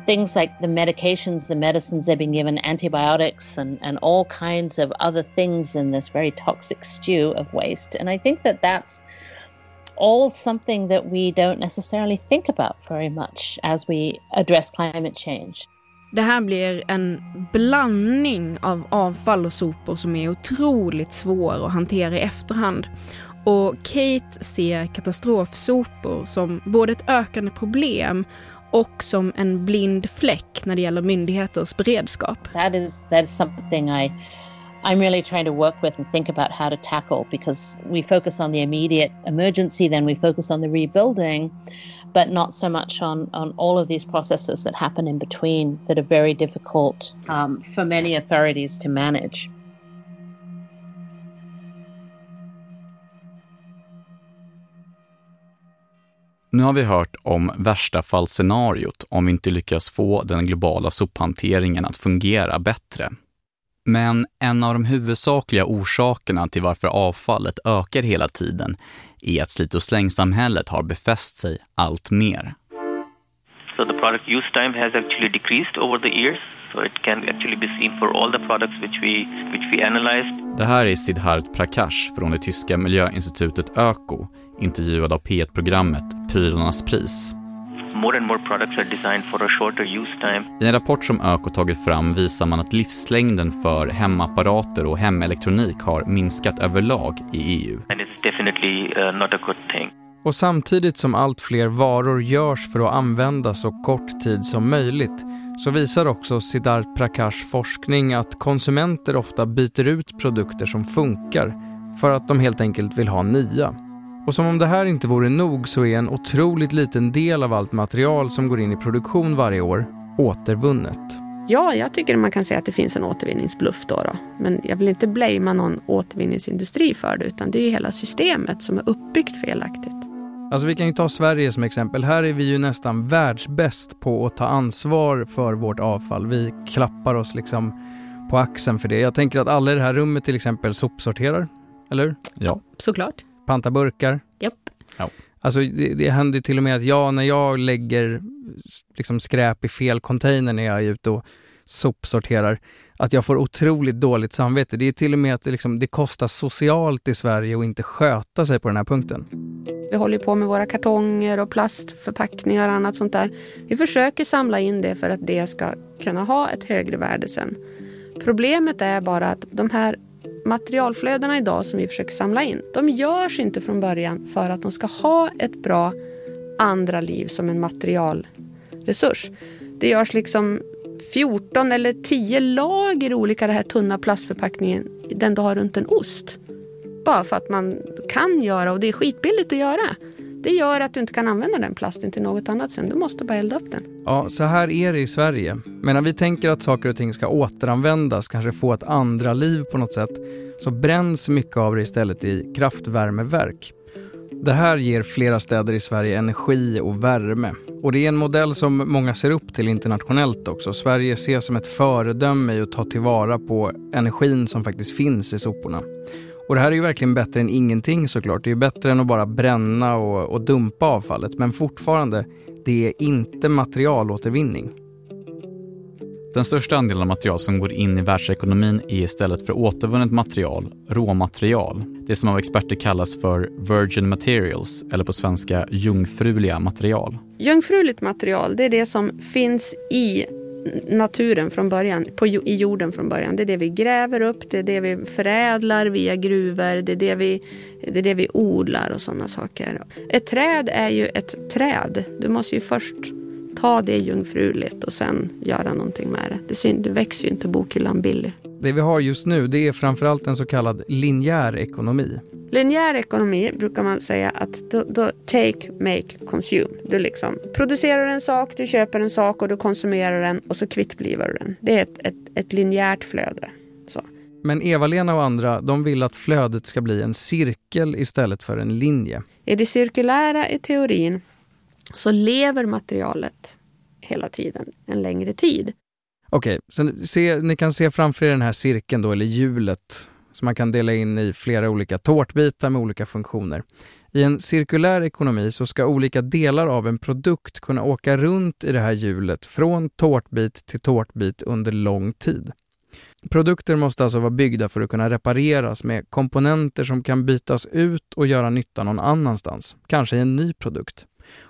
things like the medications, the medicines they've been given, antibiotics, and, and all kinds of other things in this very toxic stew of waste. And I think that that's all something that we don't necessarily think about very much as we address climate change. Det här blir en blandning av avfall och sopor som är otroligt svår att hantera i efterhand. Och Kate ser katastrofsopor som både ett ökande problem och som en blind fläck när det gäller myndigheters beredskap. That is, that is something I I'm really trying to work with and think about how to tackle because we focus on the immediate emergency, then we focus on the rebuilding, but not so much on, on all of these processes that happen in between that are very difficult um, for many authorities to manage. Nu har vi hört om värsta fallscenariot om vi inte lyckas få den globala sophanteringen att fungera bättre. Men en av de huvudsakliga orsakerna till varför avfallet ökar hela tiden är att slit och slängsamhället har befäst sig allt mer. So the product use time has actually decreased over the years. So it can actually be seen for all the products which we, which we analyzed. Det här är Siddharth Prakash från det tyska miljöinstitutet Öko, intervjuad av P1-programmet Prylarnas pris. More and more products are designed for a shorter use time. I en rapport som Öko tagit fram visar man att livslängden för hemapparater och hemelektronik har minskat överlag i EU. And it's definitely uh, not a good thing. Och samtidigt som allt fler varor görs för att användas så kort tid som möjligt så visar också Siddharth Prakash forskning att konsumenter ofta byter ut produkter som funkar för att de helt enkelt vill ha nya. Och som om det här inte vore nog så är en otroligt liten del av allt material som går in i produktion varje år återvunnet. Ja, jag tycker man kan säga att det finns en återvinningsbluff då, då. Men jag vill inte blamea någon återvinningsindustri för det utan det är hela systemet som är uppbyggt felaktigt. Alltså vi kan ju ta Sverige som exempel. Här är vi ju nästan världsbäst på att ta ansvar för vårt avfall. Vi klappar oss liksom på axeln för det. Jag tänker att alla i det här rummet till exempel sopsorterar, eller Ja. Såklart. Panta burkar. Japp. Ja. Alltså det, det händer till och med att jag, när jag lägger liksom skräp i fel container när jag är ute och sopsorterar, att jag får otroligt dåligt samvete. Det är till och med att det, liksom, det kostar socialt i Sverige att inte sköta sig på den här punkten. Vi håller på med våra kartonger och plastförpackningar och annat sånt där. Vi försöker samla in det för att det ska kunna ha ett högre värde sen. Problemet är bara att de här materialflödena idag som vi försöker samla in, de görs inte från början för att de ska ha ett bra andra liv som en materialresurs. Det görs liksom 14 eller 10 lager olika den här tunna plastförpackningen den du har runt en ost. Bara för att man kan göra och det är skitbilligt att göra. Det gör att du inte kan använda den plasten till något annat sen. Du måste bara elda upp den. Ja, så här är det i Sverige. Medan vi tänker att saker och ting ska återanvändas, kanske få ett andra liv på något sätt, så bränns mycket av det istället i kraftvärmeverk. Det här ger flera städer i Sverige energi och värme. Och det är en modell som många ser upp till internationellt också. Sverige ses som ett föredöme i att ta tillvara på energin som faktiskt finns i soporna. Och det här är ju verkligen bättre än ingenting såklart. Det är ju bättre än att bara bränna och, och dumpa avfallet. Men fortfarande, det är inte materialåtervinning. Den största andelen av material som går in i världsekonomin är istället för återvunnet material, råmaterial. Det som av experter kallas för virgin materials, eller på svenska jungfruliga material. Jungfruligt material, det är det som finns i naturen från början, på, i jorden från början. Det är det vi gräver upp, det är det vi förädlar via gruvor, det är det vi, det är det vi odlar och sådana saker. Ett träd är ju ett träd. Du måste ju först ta det jungfruligt och sen göra någonting med det. Det, det växer ju inte bokhyllan billig. Det vi har just nu det är framförallt en så kallad linjär ekonomi. Linjär ekonomi brukar man säga att då, då take, make, consume. Du liksom producerar en sak, du köper en sak och du konsumerar den och så kvittblivar du den. Det är ett, ett, ett linjärt flöde. Så. Men Eva-Lena och andra de vill att flödet ska bli en cirkel istället för en linje. Är det cirkulära i teorin så lever materialet hela tiden en längre tid. Okej, så se, ni kan se framför er den här cirkeln då, eller hjulet, som man kan dela in i flera olika tårtbitar med olika funktioner. I en cirkulär ekonomi så ska olika delar av en produkt kunna åka runt i det här hjulet från tårtbit till tårtbit under lång tid. Produkter måste alltså vara byggda för att kunna repareras med komponenter som kan bytas ut och göra nytta någon annanstans, kanske i en ny produkt.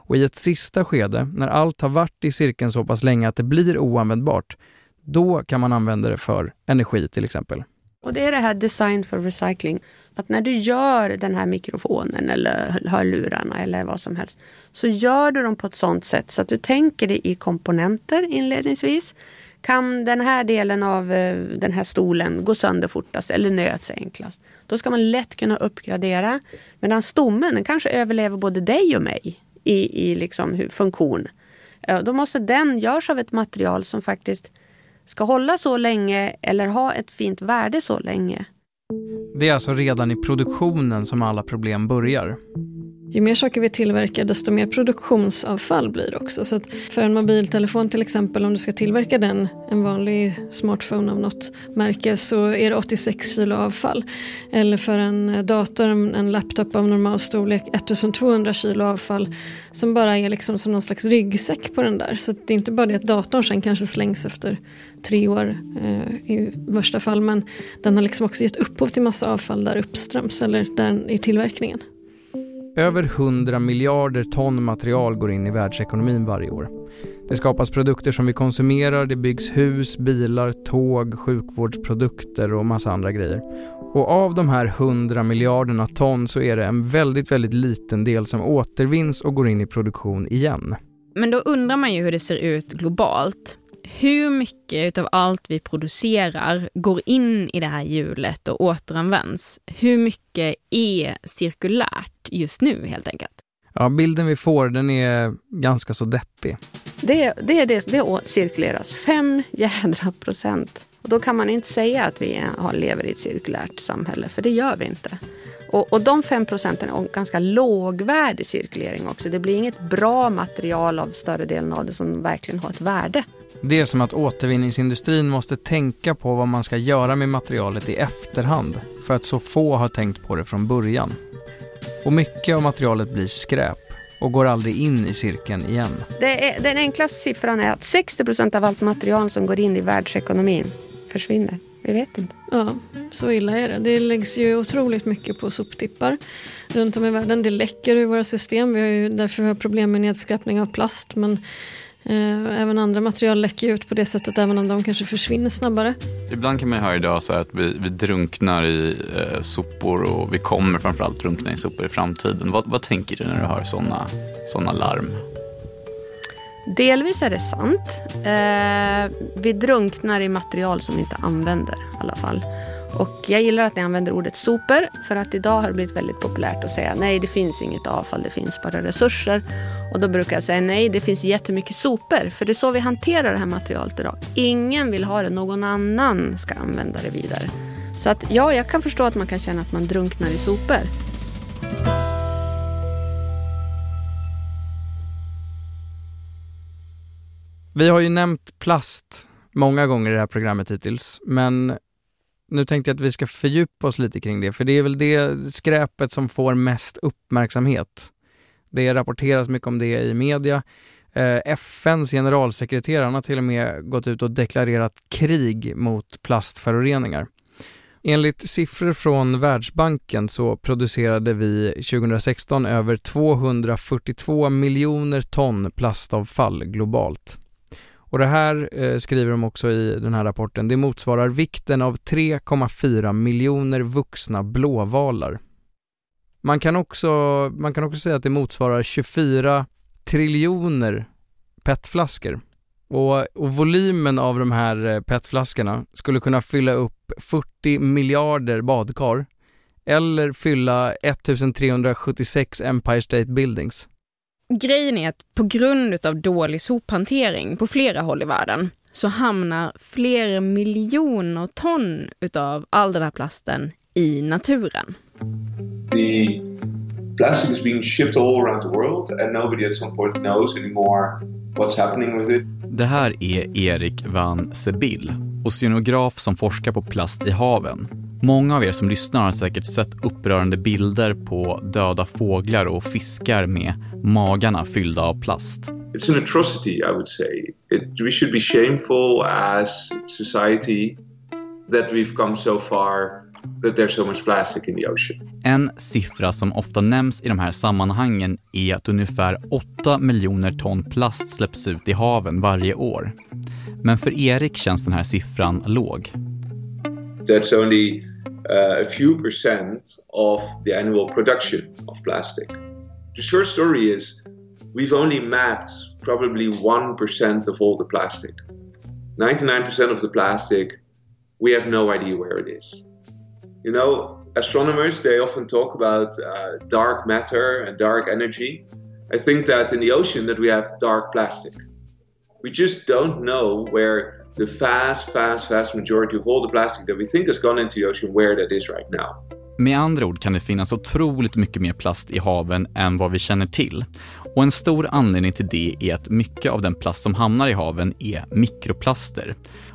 Och i ett sista skede, när allt har varit i cirkeln så pass länge att det blir oanvändbart, då kan man använda det för energi till exempel. Och det är det här design for recycling. Att när du gör den här mikrofonen eller hörlurarna eller vad som helst så gör du dem på ett sånt sätt så att du tänker dig i komponenter inledningsvis. Kan den här delen av eh, den här stolen gå sönder fortast eller nöts enklast? Då ska man lätt kunna uppgradera. Medan stommen den kanske överlever både dig och mig i, i liksom funktion. Då måste den görs av ett material som faktiskt ska hålla så länge eller ha ett fint värde så länge. Det är alltså redan i produktionen som alla problem börjar. Ju mer saker vi tillverkar desto mer produktionsavfall blir det också. Så att för en mobiltelefon till exempel, om du ska tillverka den, en vanlig smartphone av något märke, så är det 86 kilo avfall. Eller för en dator, en laptop av normal storlek, 1200 kilo avfall som bara är liksom som någon slags ryggsäck på den där. Så att det är inte bara det att datorn sen kanske slängs efter tre år eh, i värsta fall, men den har liksom också gett upphov till massa avfall där uppströms eller där i tillverkningen. Över 100 miljarder ton material går in i världsekonomin varje år. Det skapas produkter som vi konsumerar, det byggs hus, bilar, tåg, sjukvårdsprodukter och massa andra grejer. Och av de här 100 miljarderna ton så är det en väldigt, väldigt liten del som återvinns och går in i produktion igen. Men då undrar man ju hur det ser ut globalt. Hur mycket av allt vi producerar går in i det här hjulet och återanvänds? Hur mycket är cirkulärt just nu helt enkelt? Ja, bilden vi får den är ganska så deppig. Det, det är det, det cirkuleras. Fem jädra procent. Och då kan man inte säga att vi har, lever i ett cirkulärt samhälle, för det gör vi inte. Och, och de 5 procenten är en ganska lågvärdig cirkulering också. Det blir inget bra material av större delen av det som verkligen har ett värde. Det är som att återvinningsindustrin måste tänka på vad man ska göra med materialet i efterhand för att så få har tänkt på det från början. Och mycket av materialet blir skräp och går aldrig in i cirkeln igen. Det är, den enklaste siffran är att 60 procent av allt material som går in i världsekonomin försvinner. Vi vet inte. Ja, så illa är det. Det läggs ju otroligt mycket på soptippar runt om i världen. Det läcker ur våra system. Vi har ju därför vi har problem med nedskräpning av plast. Men även andra material läcker ut på det sättet även om de kanske försvinner snabbare. Ibland kan man höra idag så att vi, vi drunknar i eh, sopor och vi kommer framförallt drunkna i sopor i framtiden. Vad, vad tänker du när du hör sådana såna larm? Delvis är det sant. Eh, vi drunknar i material som vi inte använder i alla fall. Och jag gillar att ni använder ordet sopor för att idag har det blivit väldigt populärt att säga nej det finns inget avfall, det finns bara resurser. Och då brukar jag säga nej det finns jättemycket sopor för det är så vi hanterar det här materialet idag. Ingen vill ha det, någon annan ska använda det vidare. Så att ja, jag kan förstå att man kan känna att man drunknar i sopor. Vi har ju nämnt plast många gånger i det här programmet hittills, men nu tänkte jag att vi ska fördjupa oss lite kring det, för det är väl det skräpet som får mest uppmärksamhet. Det rapporteras mycket om det i media. Eh, FNs generalsekreterare har till och med gått ut och deklarerat krig mot plastföroreningar. Enligt siffror från Världsbanken så producerade vi 2016 över 242 miljoner ton plastavfall globalt. Och det här eh, skriver de också i den här rapporten. Det motsvarar vikten av 3,4 miljoner vuxna blåvalar. Man kan, också, man kan också säga att det motsvarar 24 triljoner petflaskor. Och, och volymen av de här eh, petflaskorna skulle kunna fylla upp 40 miljarder badkar eller fylla 1376 Empire State Buildings. Grejen är att på grund av dålig sophantering på flera håll i världen så hamnar flera miljoner ton utav all den här plasten i naturen. The plastic is being shipped all around the world and nobody at some point knows anymore what's happening with it. Det här är Erik van Sebil, oceanograf som forskar på plast i haven. Många av er som lyssnar har säkert sett upprörande bilder på döda fåglar och fiskar med magarna fyllda av plast. It's an atrocity, I would say. It, we should be shameful as society that we've come so far that there's so much plastic in the ocean. En siffra som ofta nämns i de här sammanhangen är att ungefär 8 miljoner ton plast släpps ut i haven varje år. Men för Erik känns den här siffran låg. That's only uh, a few percent of the annual production of plastic. The short story is we've only mapped probably 1% of all the plastic. 99% of the plastic, we have no idea where it is. You know, astronomers, they often talk about uh, dark matter and dark energy. I think that in the ocean that we have dark plastic. We just don't know where the vast, vast, vast majority of all the plastic that we think has gone into the ocean, where that is right now. Med andra ord kan det finnas otroligt mycket mer plast i haven än vad vi känner till. Och en stor anledning till det är att mycket av den plast som hamnar i haven är mikroplaster.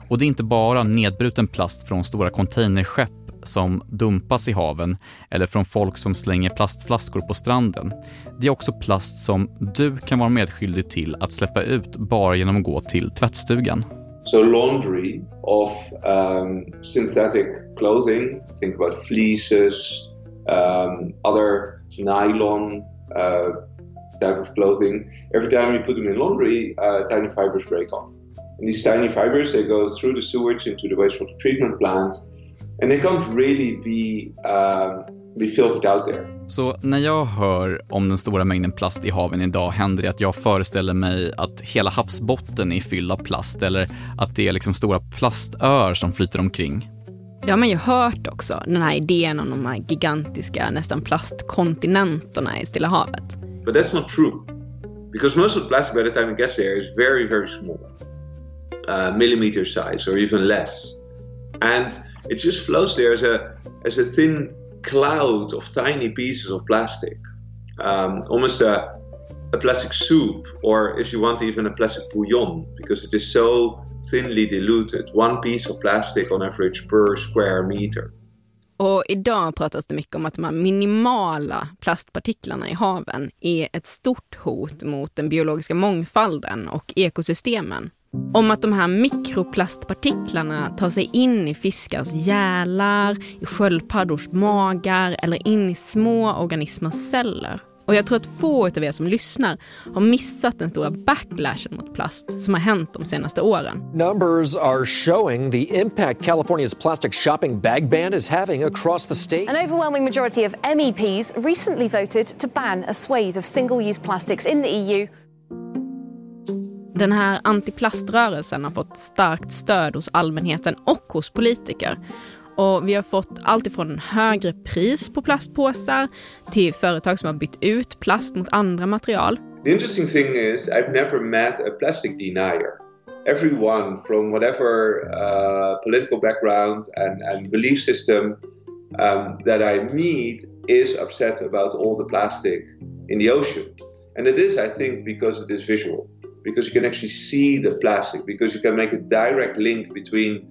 Och det är inte bara nedbruten plast från stora containerskepp som dumpas i haven eller från folk som slänger plastflaskor på stranden. Det är också plast som du kan vara medskyldig till att släppa ut bara genom att gå till tvättstugan. So laundry of um, synthetic clothing, think about fleeces, um, other nylon uh, type of clothing. Every time you put them in laundry, uh, tiny fibers break off. And these tiny fibers, they go through the sewage into the wastewater treatment plant and they can't really be, um, be filtered out there. Så när jag hör om den stora mängden plast i haven idag händer det att jag föreställer mig att hela havsbotten är fylld av plast eller att det är liksom stora plastöar som flyter omkring. Det har man ju hört också, den här idén om de här gigantiska nästan plastkontinenterna i Stilla havet. But that's not true. Because most of the plastic by the time it gets there is very, very small. Uh, millimeter size or even less. And it just flows there as a, as a thin cloud of tiny pieces of plastic, um, almost a, a plastic soup, or if you want, even a plastic bouillon, because it is so thinly diluted. One piece of plastic on average per square meter. Och idag pratas det mycket om att de här minimala plastpartiklarna i haven är ett stort hot mot den biologiska mångfalden och ekosystemen. Om att de här mikroplastpartiklarna tar sig in i fiskars gälar, i sköldpaddors magar eller in i små organismers celler. Och jag tror att få av er som lyssnar har missat den stora backlashen mot plast som har hänt de senaste åren. Numbers are showing the impact California's plastic shopping bag ban is having across the state. An overwhelming majority of MEPs recently voted to ban a swathe of single-use plastics in the EU den här antiplaströrelsen har fått starkt stöd hos allmänheten och hos politiker. Och vi har fått allt ifrån högre pris på plastpåsar till företag som har bytt ut plast mot andra material. The interesting thing is I've never met a plastic denier. Everyone from whatever uh, political background and, and belief system um, that I meet is upset about all the plastic in the ocean. And it is, I think, because it is visual. Because you can actually see the plastic, because you can make a direct link between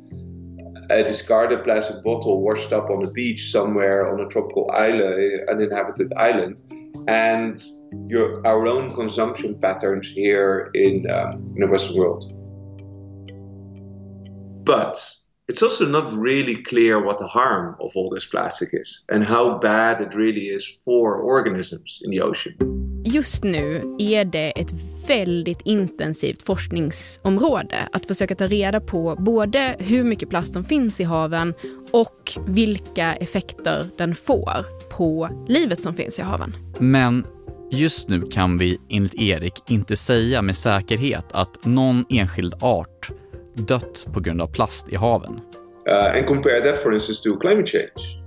a discarded plastic bottle washed up on a beach somewhere on a tropical island, uninhabited island, and your our own consumption patterns here in, um, in the Western world. But it's also not really clear what the harm of all this plastic is and how bad it really is for organisms in the ocean. Just nu är det ett väldigt intensivt forskningsområde att försöka ta reda på både hur mycket plast som finns i haven och vilka effekter den får på livet som finns i haven. Men just nu kan vi enligt Erik inte säga med säkerhet att någon enskild art dött på grund av plast i haven. Uh, and compare that for instance to climate change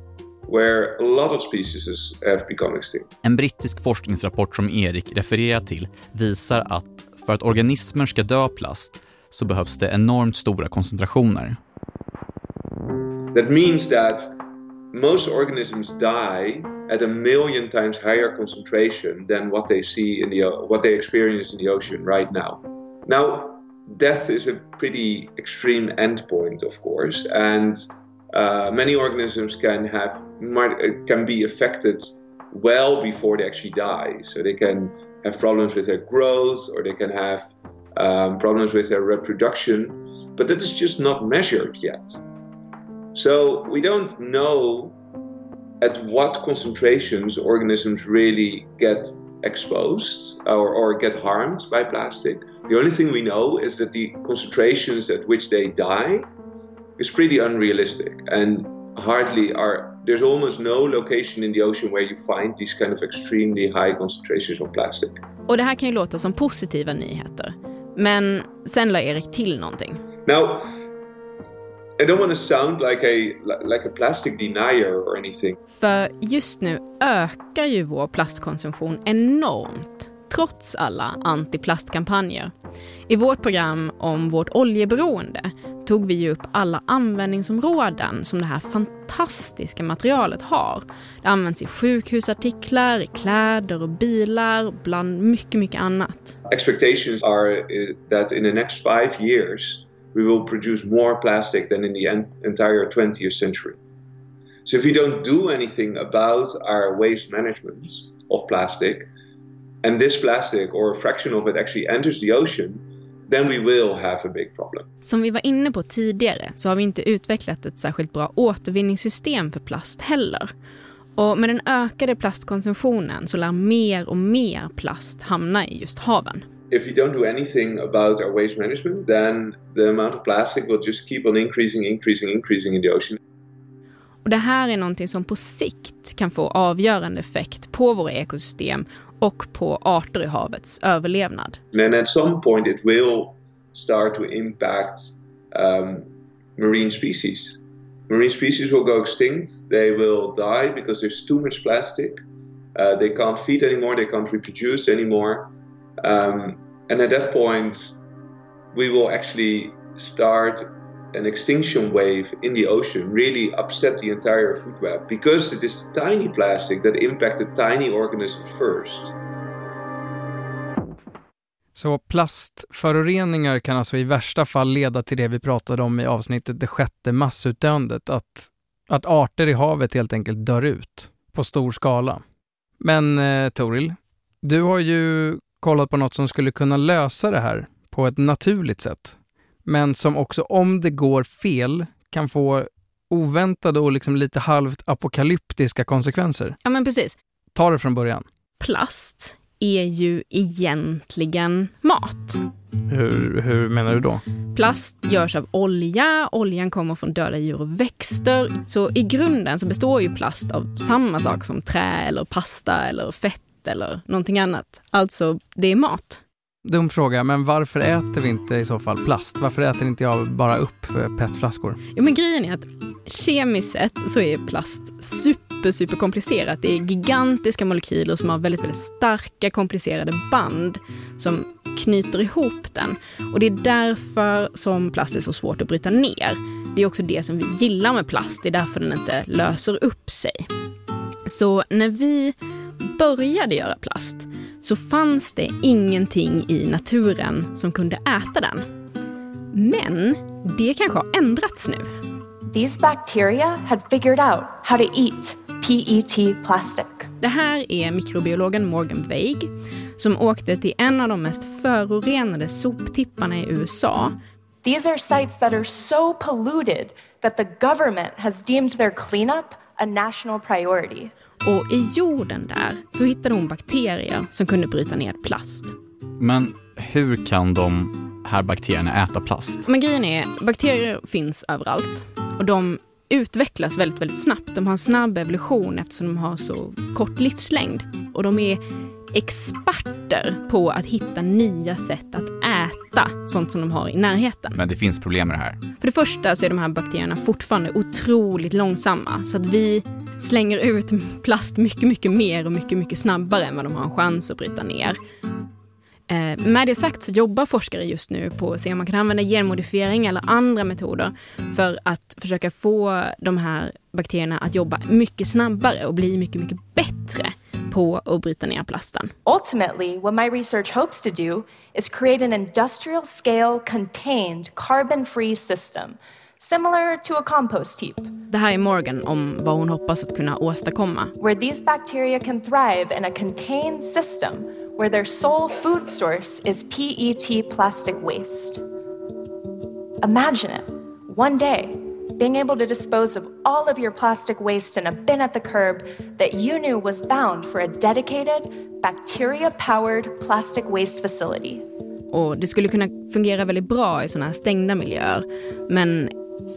where a lot of species have become extinct. En brittisk forskningsrapport som Erik refererar till visar att för att organismer ska dö plast så behövs det enormt stora koncentrationer. That means that most organisms die at a million times higher concentration than what they see in the what they experience in the ocean right now. Now, death is a pretty extreme endpoint, of course, and uh, many organisms can have uh, can be affected well before they actually die. So they can have problems with their growth, or they can have um, problems with their reproduction, but that is just not measured yet. So we don't know at what concentrations organisms really get exposed or, or get harmed by plastic. The only thing we know is that the concentrations at which they die is pretty unrealistic and hardly are there's almost no location in the ocean where you find these kind of extremely high concentrations of plastic. Och det här kan ju låta som positiva nyheter. Men sen la Erik till någonting. Now, I don't want to sound like a, like a plastic denier or anything. För just nu ökar ju vår plastkonsumtion enormt trots alla antiplastkampanjer. I vårt program om vårt oljeberoende tog vi ju upp alla användningsområden som det här fantastiska materialet har. Det används i sjukhusartiklar, i kläder och bilar, bland mycket, mycket annat. Expectations are eh, that in the next five years we will produce more plastic than in the entire 20th century. So if we don't do anything about our waste management of plastic, and this plastic or a fraction of it actually enters the ocean, then we will have a big problem. Som vi var inne på tidigare så har vi inte utvecklat ett särskilt bra återvinningssystem för plast heller. Och med den ökade plastkonsumtionen så lär mer och mer plast hamna i just haven. If we don't do anything about our waste management, then the amount of plastic will just keep on increasing, increasing, increasing in the ocean. Och det här är någonting som på sikt kan få avgörande effekt på våra ekosystem och på arter i havets överlevnad. And at some point it will start to impact um, marine species. Marine species will go extinct. They will die because there's too much plastic. Uh, they can't feed anymore. They can't reproduce anymore. Um, and at that point, we will actually start an extinction wave in the ocean really upset the entire food web because it is tiny plastic that impacted tiny organisms first. Så plastföroreningar kan alltså i värsta fall leda till det vi pratade om i avsnittet Det sjätte massutdöendet, att, att arter i havet helt enkelt dör ut på stor skala. Men eh, Toril, du har ju kollat på något som skulle kunna lösa det här på ett naturligt sätt, men som också om det går fel kan få oväntade och liksom lite halvt apokalyptiska konsekvenser. Ja, men precis. Ta det från början. Plast är ju egentligen mat. Hur, hur menar du då? Plast görs av olja, oljan kommer från döda djur och växter. Så i grunden så består ju plast av samma sak som trä eller pasta eller fett eller någonting annat. Alltså, det är mat. Dum fråga, men varför äter vi inte i så fall plast? Varför äter inte jag bara upp eh, PET-flaskor? Jo, men grejen är att kemiskt sett så är plast super, super komplicerat. Det är gigantiska molekyler som har väldigt, väldigt starka komplicerade band som knyter ihop den. Och det är därför som plast är så svårt att bryta ner. Det är också det som vi gillar med plast. Det är därför den inte löser upp sig. Så när vi började göra plast så fanns det ingenting i naturen som kunde äta den. Men det kanske har ändrats nu. These bacteria had figured out how to eat PET plastic. Det här är mikrobiologen Morgan Veig som åkte till en av de mest förorenade soptipparna i USA. These are sites that are so polluted that the government has deemed their cleanup a national priority. Och i jorden där så hittade hon bakterier som kunde bryta ner plast. Men hur kan de här bakterierna äta plast? Men grejen är, bakterier finns överallt och de utvecklas väldigt, väldigt snabbt. De har en snabb evolution eftersom de har så kort livslängd. Och de är experter på att hitta nya sätt att äta sånt som de har i närheten. Men det finns problem med det här. För det första så är de här bakterierna fortfarande otroligt långsamma så att vi slänger ut plast mycket, mycket mer och mycket, mycket snabbare än vad de har en chans att bryta ner. Eh, med det sagt så jobbar forskare just nu på att se om man kan använda genmodifiering eller andra metoder för att försöka få de här bakterierna att jobba mycket snabbare och bli mycket, mycket bättre på att bryta ner plasten. Ultimately, what my research hopes to do is create an industrial scale contained carbon free system similar to a compost heap. Det här är Morgan om vad hon hoppas att kunna åstadkomma. Where these bacteria can thrive in a contained system where their sole food source is PET plastic waste. Imagine it. One day, being able to dispose of all of your plastic waste in a bin at the curb that you knew was bound for a dedicated, bacteria powered plastic waste facility. Och det skulle kunna fungera väldigt bra i sådana här stängda miljöer. Men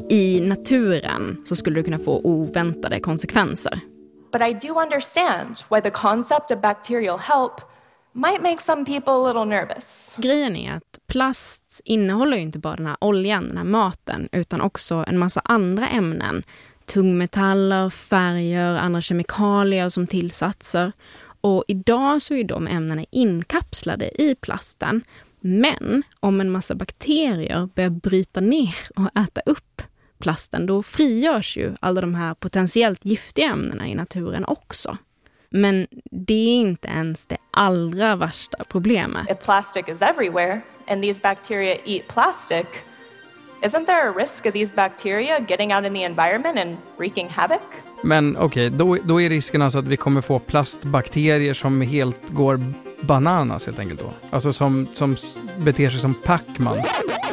i naturen så skulle det kunna få oväntade konsekvenser. But I do understand why the concept of bacterial help might make some people a little nervous. Grejen är att plast innehåller ju inte bara den här oljan, den här maten, utan också en massa andra ämnen. Tungmetaller, färger, andra kemikalier som tillsatser. Och idag så är de ämnena inkapslade i plasten. Men om en massa bakterier börjar bryta ner och äta upp plasten, då frigörs ju alla de här potentiellt giftiga ämnena i naturen också. Men det är inte ens det allra värsta problemet. If plastic is everywhere and these bacteria eat plastic, isn't there a risk of these bacteria getting out in the environment and wreaking havoc? Men okej, okay, då, då är risken alltså att vi kommer få plastbakterier som helt går bananas helt enkelt då. Alltså som, som beter sig som Pacman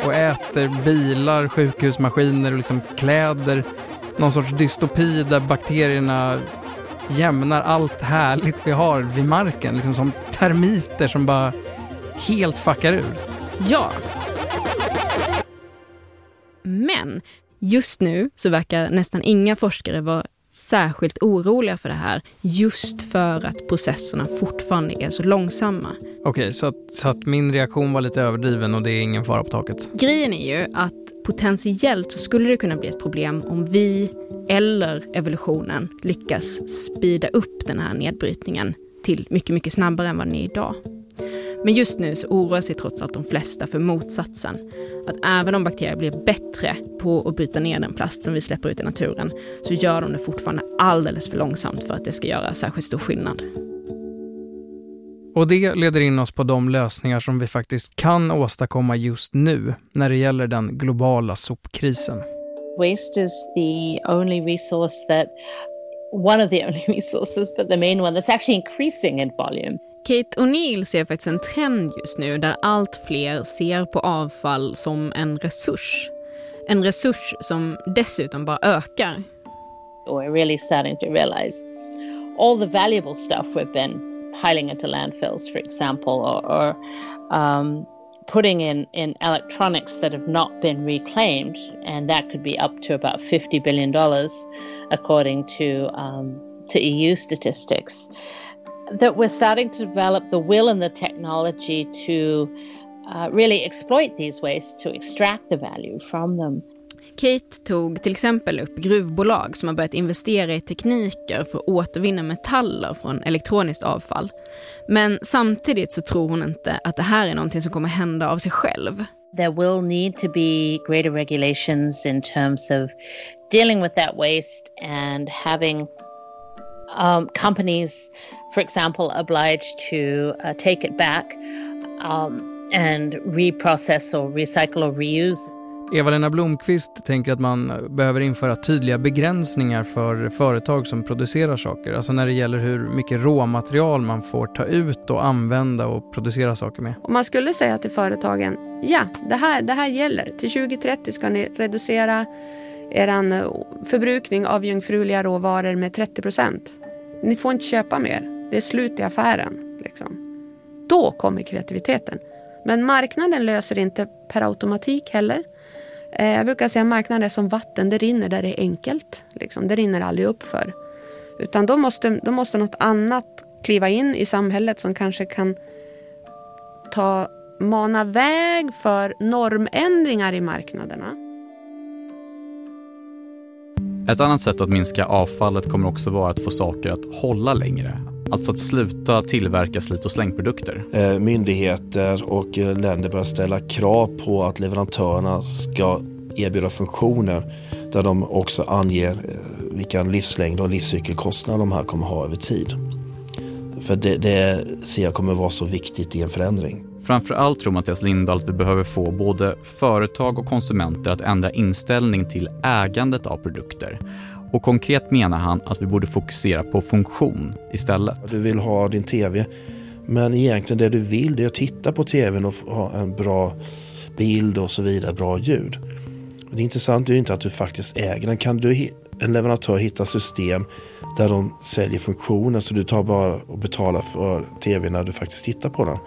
och äter bilar, sjukhusmaskiner och liksom kläder. Någon sorts dystopi där bakterierna jämnar allt härligt vi har vid marken. Liksom som termiter som bara helt fuckar ur. Ja. Men just nu så verkar nästan inga forskare vara särskilt oroliga för det här just för att processerna fortfarande är så långsamma. Okej, okay, så, att, så att min reaktion var lite överdriven och det är ingen fara på taket? Grejen är ju att potentiellt så skulle det kunna bli ett problem om vi eller evolutionen lyckas speeda upp den här nedbrytningen till mycket, mycket snabbare än vad den är idag. Men just nu så oroar sig trots allt de flesta för motsatsen. Att även om bakterier blir bättre på att bryta ner den plast som vi släpper ut i naturen så gör de det fortfarande alldeles för långsamt för att det ska göra särskilt stor skillnad. Och det leder in oss på de lösningar som vi faktiskt kan åstadkomma just nu när det gäller den globala sopkrisen. Waste is the only resource that one of the only resources, but the main one that's actually increasing in volume. Kate O'Neill ser faktiskt en trend just nu där allt fler ser på avfall som en resurs. En resurs som dessutom bara ökar. We're really starting to realize all the valuable stuff we've been piling into landfills, for example, or, or um, putting in, in electronics that have not been reclaimed, and that could be up to about $50 billion, according to, um, to EU statistics. That we're starting to develop the will and the technology to uh, really exploit these waste, to extract the value from them. Kate tog till exempel upp gruvbolag som har börjat investera i tekniker för att återvinna metaller från elektroniskt avfall. Men samtidigt så tror hon inte att det här är någonting som kommer hända av sig själv. There will need to be greater regulations in terms of dealing with that waste and having um, companies, for example, obliged to uh, take it back um, and reprocess or recycle or reuse Eva-Lena Blomqvist tänker att man behöver införa tydliga begränsningar för företag som producerar saker. Alltså när det gäller hur mycket råmaterial man får ta ut och använda och producera saker med. Om man skulle säga till företagen, ja det här, det här gäller. Till 2030 ska ni reducera er eh, förbrukning av jungfruliga råvaror med 30 procent. Ni får inte köpa mer. Det är slut i affären. Liksom. Då kommer kreativiteten. Men marknaden löser inte per automatik heller. Eh, jag brukar säga att marknaden är som vatten, det rinner där det är enkelt. Liksom. Det rinner aldrig upp för. Utan då måste, då måste något annat kliva in i samhället som kanske kan ta, mana väg för normändringar i marknaderna. Ett annat sätt att minska avfallet kommer också vara att få saker att hålla längre. Alltså att sluta tillverka slit och slängprodukter. Eh, myndigheter och eh, länder börjar ställa krav på att leverantörerna ska erbjuda funktioner där de också anger eh, vilken livslängd och livscykelkostnad de här kommer ha över tid. För det, det ser jag kommer vara så viktigt i en förändring. Framförallt tror Mattias Lindahl att vi behöver få både företag och konsumenter att ändra inställning till ägandet av produkter. Och konkret menar han att vi borde fokusera på funktion istället. Du vill ha din TV, men egentligen det du vill det är att titta på TVn och ha en bra bild och så vidare, bra ljud. Det intressanta är ju inte att du faktiskt äger den. Kan du, en leverantör hitta system där de säljer funktionen så du tar bara och betalar för TV när du faktiskt tittar på den.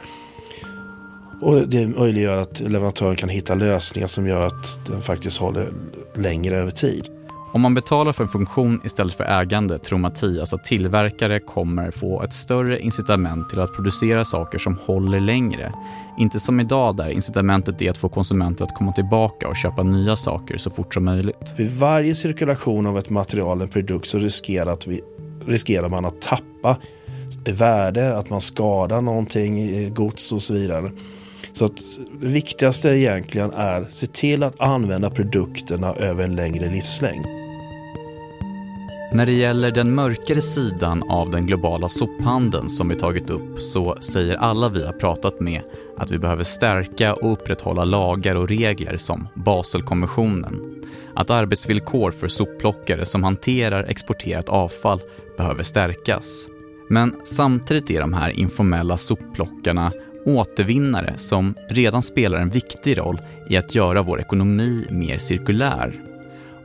Och det möjliggör att leverantören kan hitta lösningar som gör att den faktiskt håller längre över tid. Om man betalar för en funktion istället för ägande tror Mattias att tillverkare kommer få ett större incitament till att producera saker som håller längre. Inte som idag där incitamentet är att få konsumenter att komma tillbaka och köpa nya saker så fort som möjligt. Vid varje cirkulation av ett material, en produkt, så riskerar, att vi, riskerar man att tappa värde, att man skadar någonting, gods och så vidare. Så att det viktigaste egentligen är att se till att använda produkterna över en längre livslängd. När det gäller den mörkare sidan av den globala sophandeln som vi tagit upp så säger alla vi har pratat med att vi behöver stärka och upprätthålla lagar och regler som Baselkonventionen. Att arbetsvillkor för sopplockare som hanterar exporterat avfall behöver stärkas. Men samtidigt är de här informella sopplockarna återvinnare som redan spelar en viktig roll i att göra vår ekonomi mer cirkulär.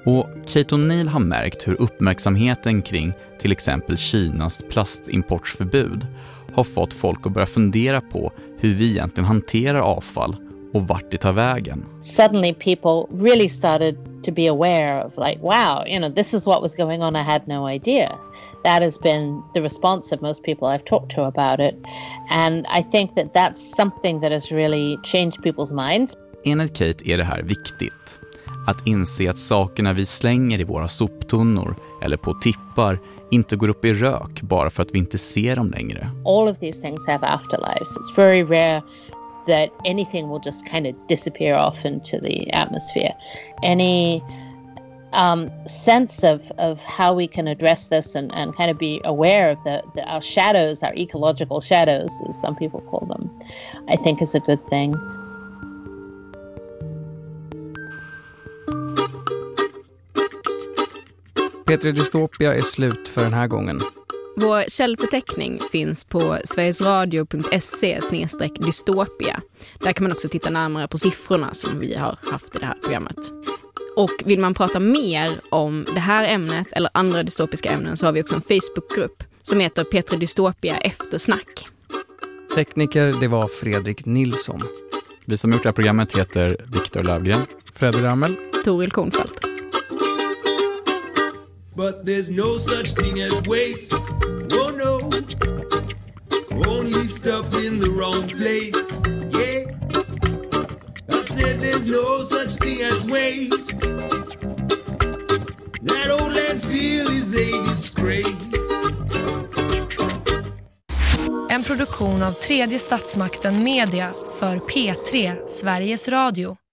Och Kate O'Neill har märkt hur uppmärksamheten kring till exempel Kinas plastimportsförbud har fått folk att börja fundera på hur vi egentligen hanterar avfall och vart det tar vägen. Suddenly people really started to be aware of like wow, you know, this is what was going on I had no idea. That has been the response of most people I've talked to about it and I think that that's something that has really changed people's minds. Enligt Kate är det här viktigt. Att inse att sakerna vi slänger i våra soptunnor eller på tippar inte går upp i rök bara för att vi inte ser dem längre. All of these things have afterlives. It's very rare that anything will just kind of disappear off into the atmosphere. Any um, sense of, of how we can address this and, and kind of be aware of the, the, our shadows, our ecological shadows, as some people call them, I think is a good thing. Petri Dystopia är slut för den här gången. Vår källförteckning finns på sverigesradio.se dystopia. Där kan man också titta närmare på siffrorna som vi har haft i det här programmet. Och vill man prata mer om det här ämnet eller andra dystopiska ämnen så har vi också en Facebookgrupp som heter Petri Dystopia Eftersnack. Tekniker, det var Fredrik Nilsson. Vi som gjort det här programmet heter Viktor Lövgren, Fredrik Rammel, Toril Kornfeldt. But there's no such thing as waste. Oh no. Only stuff in the wrong place. Yeah. I said there's no such thing as waste. That old landfill is a disgrace. En produktion av tredje statsmakten Media för P3 Sveriges Radio.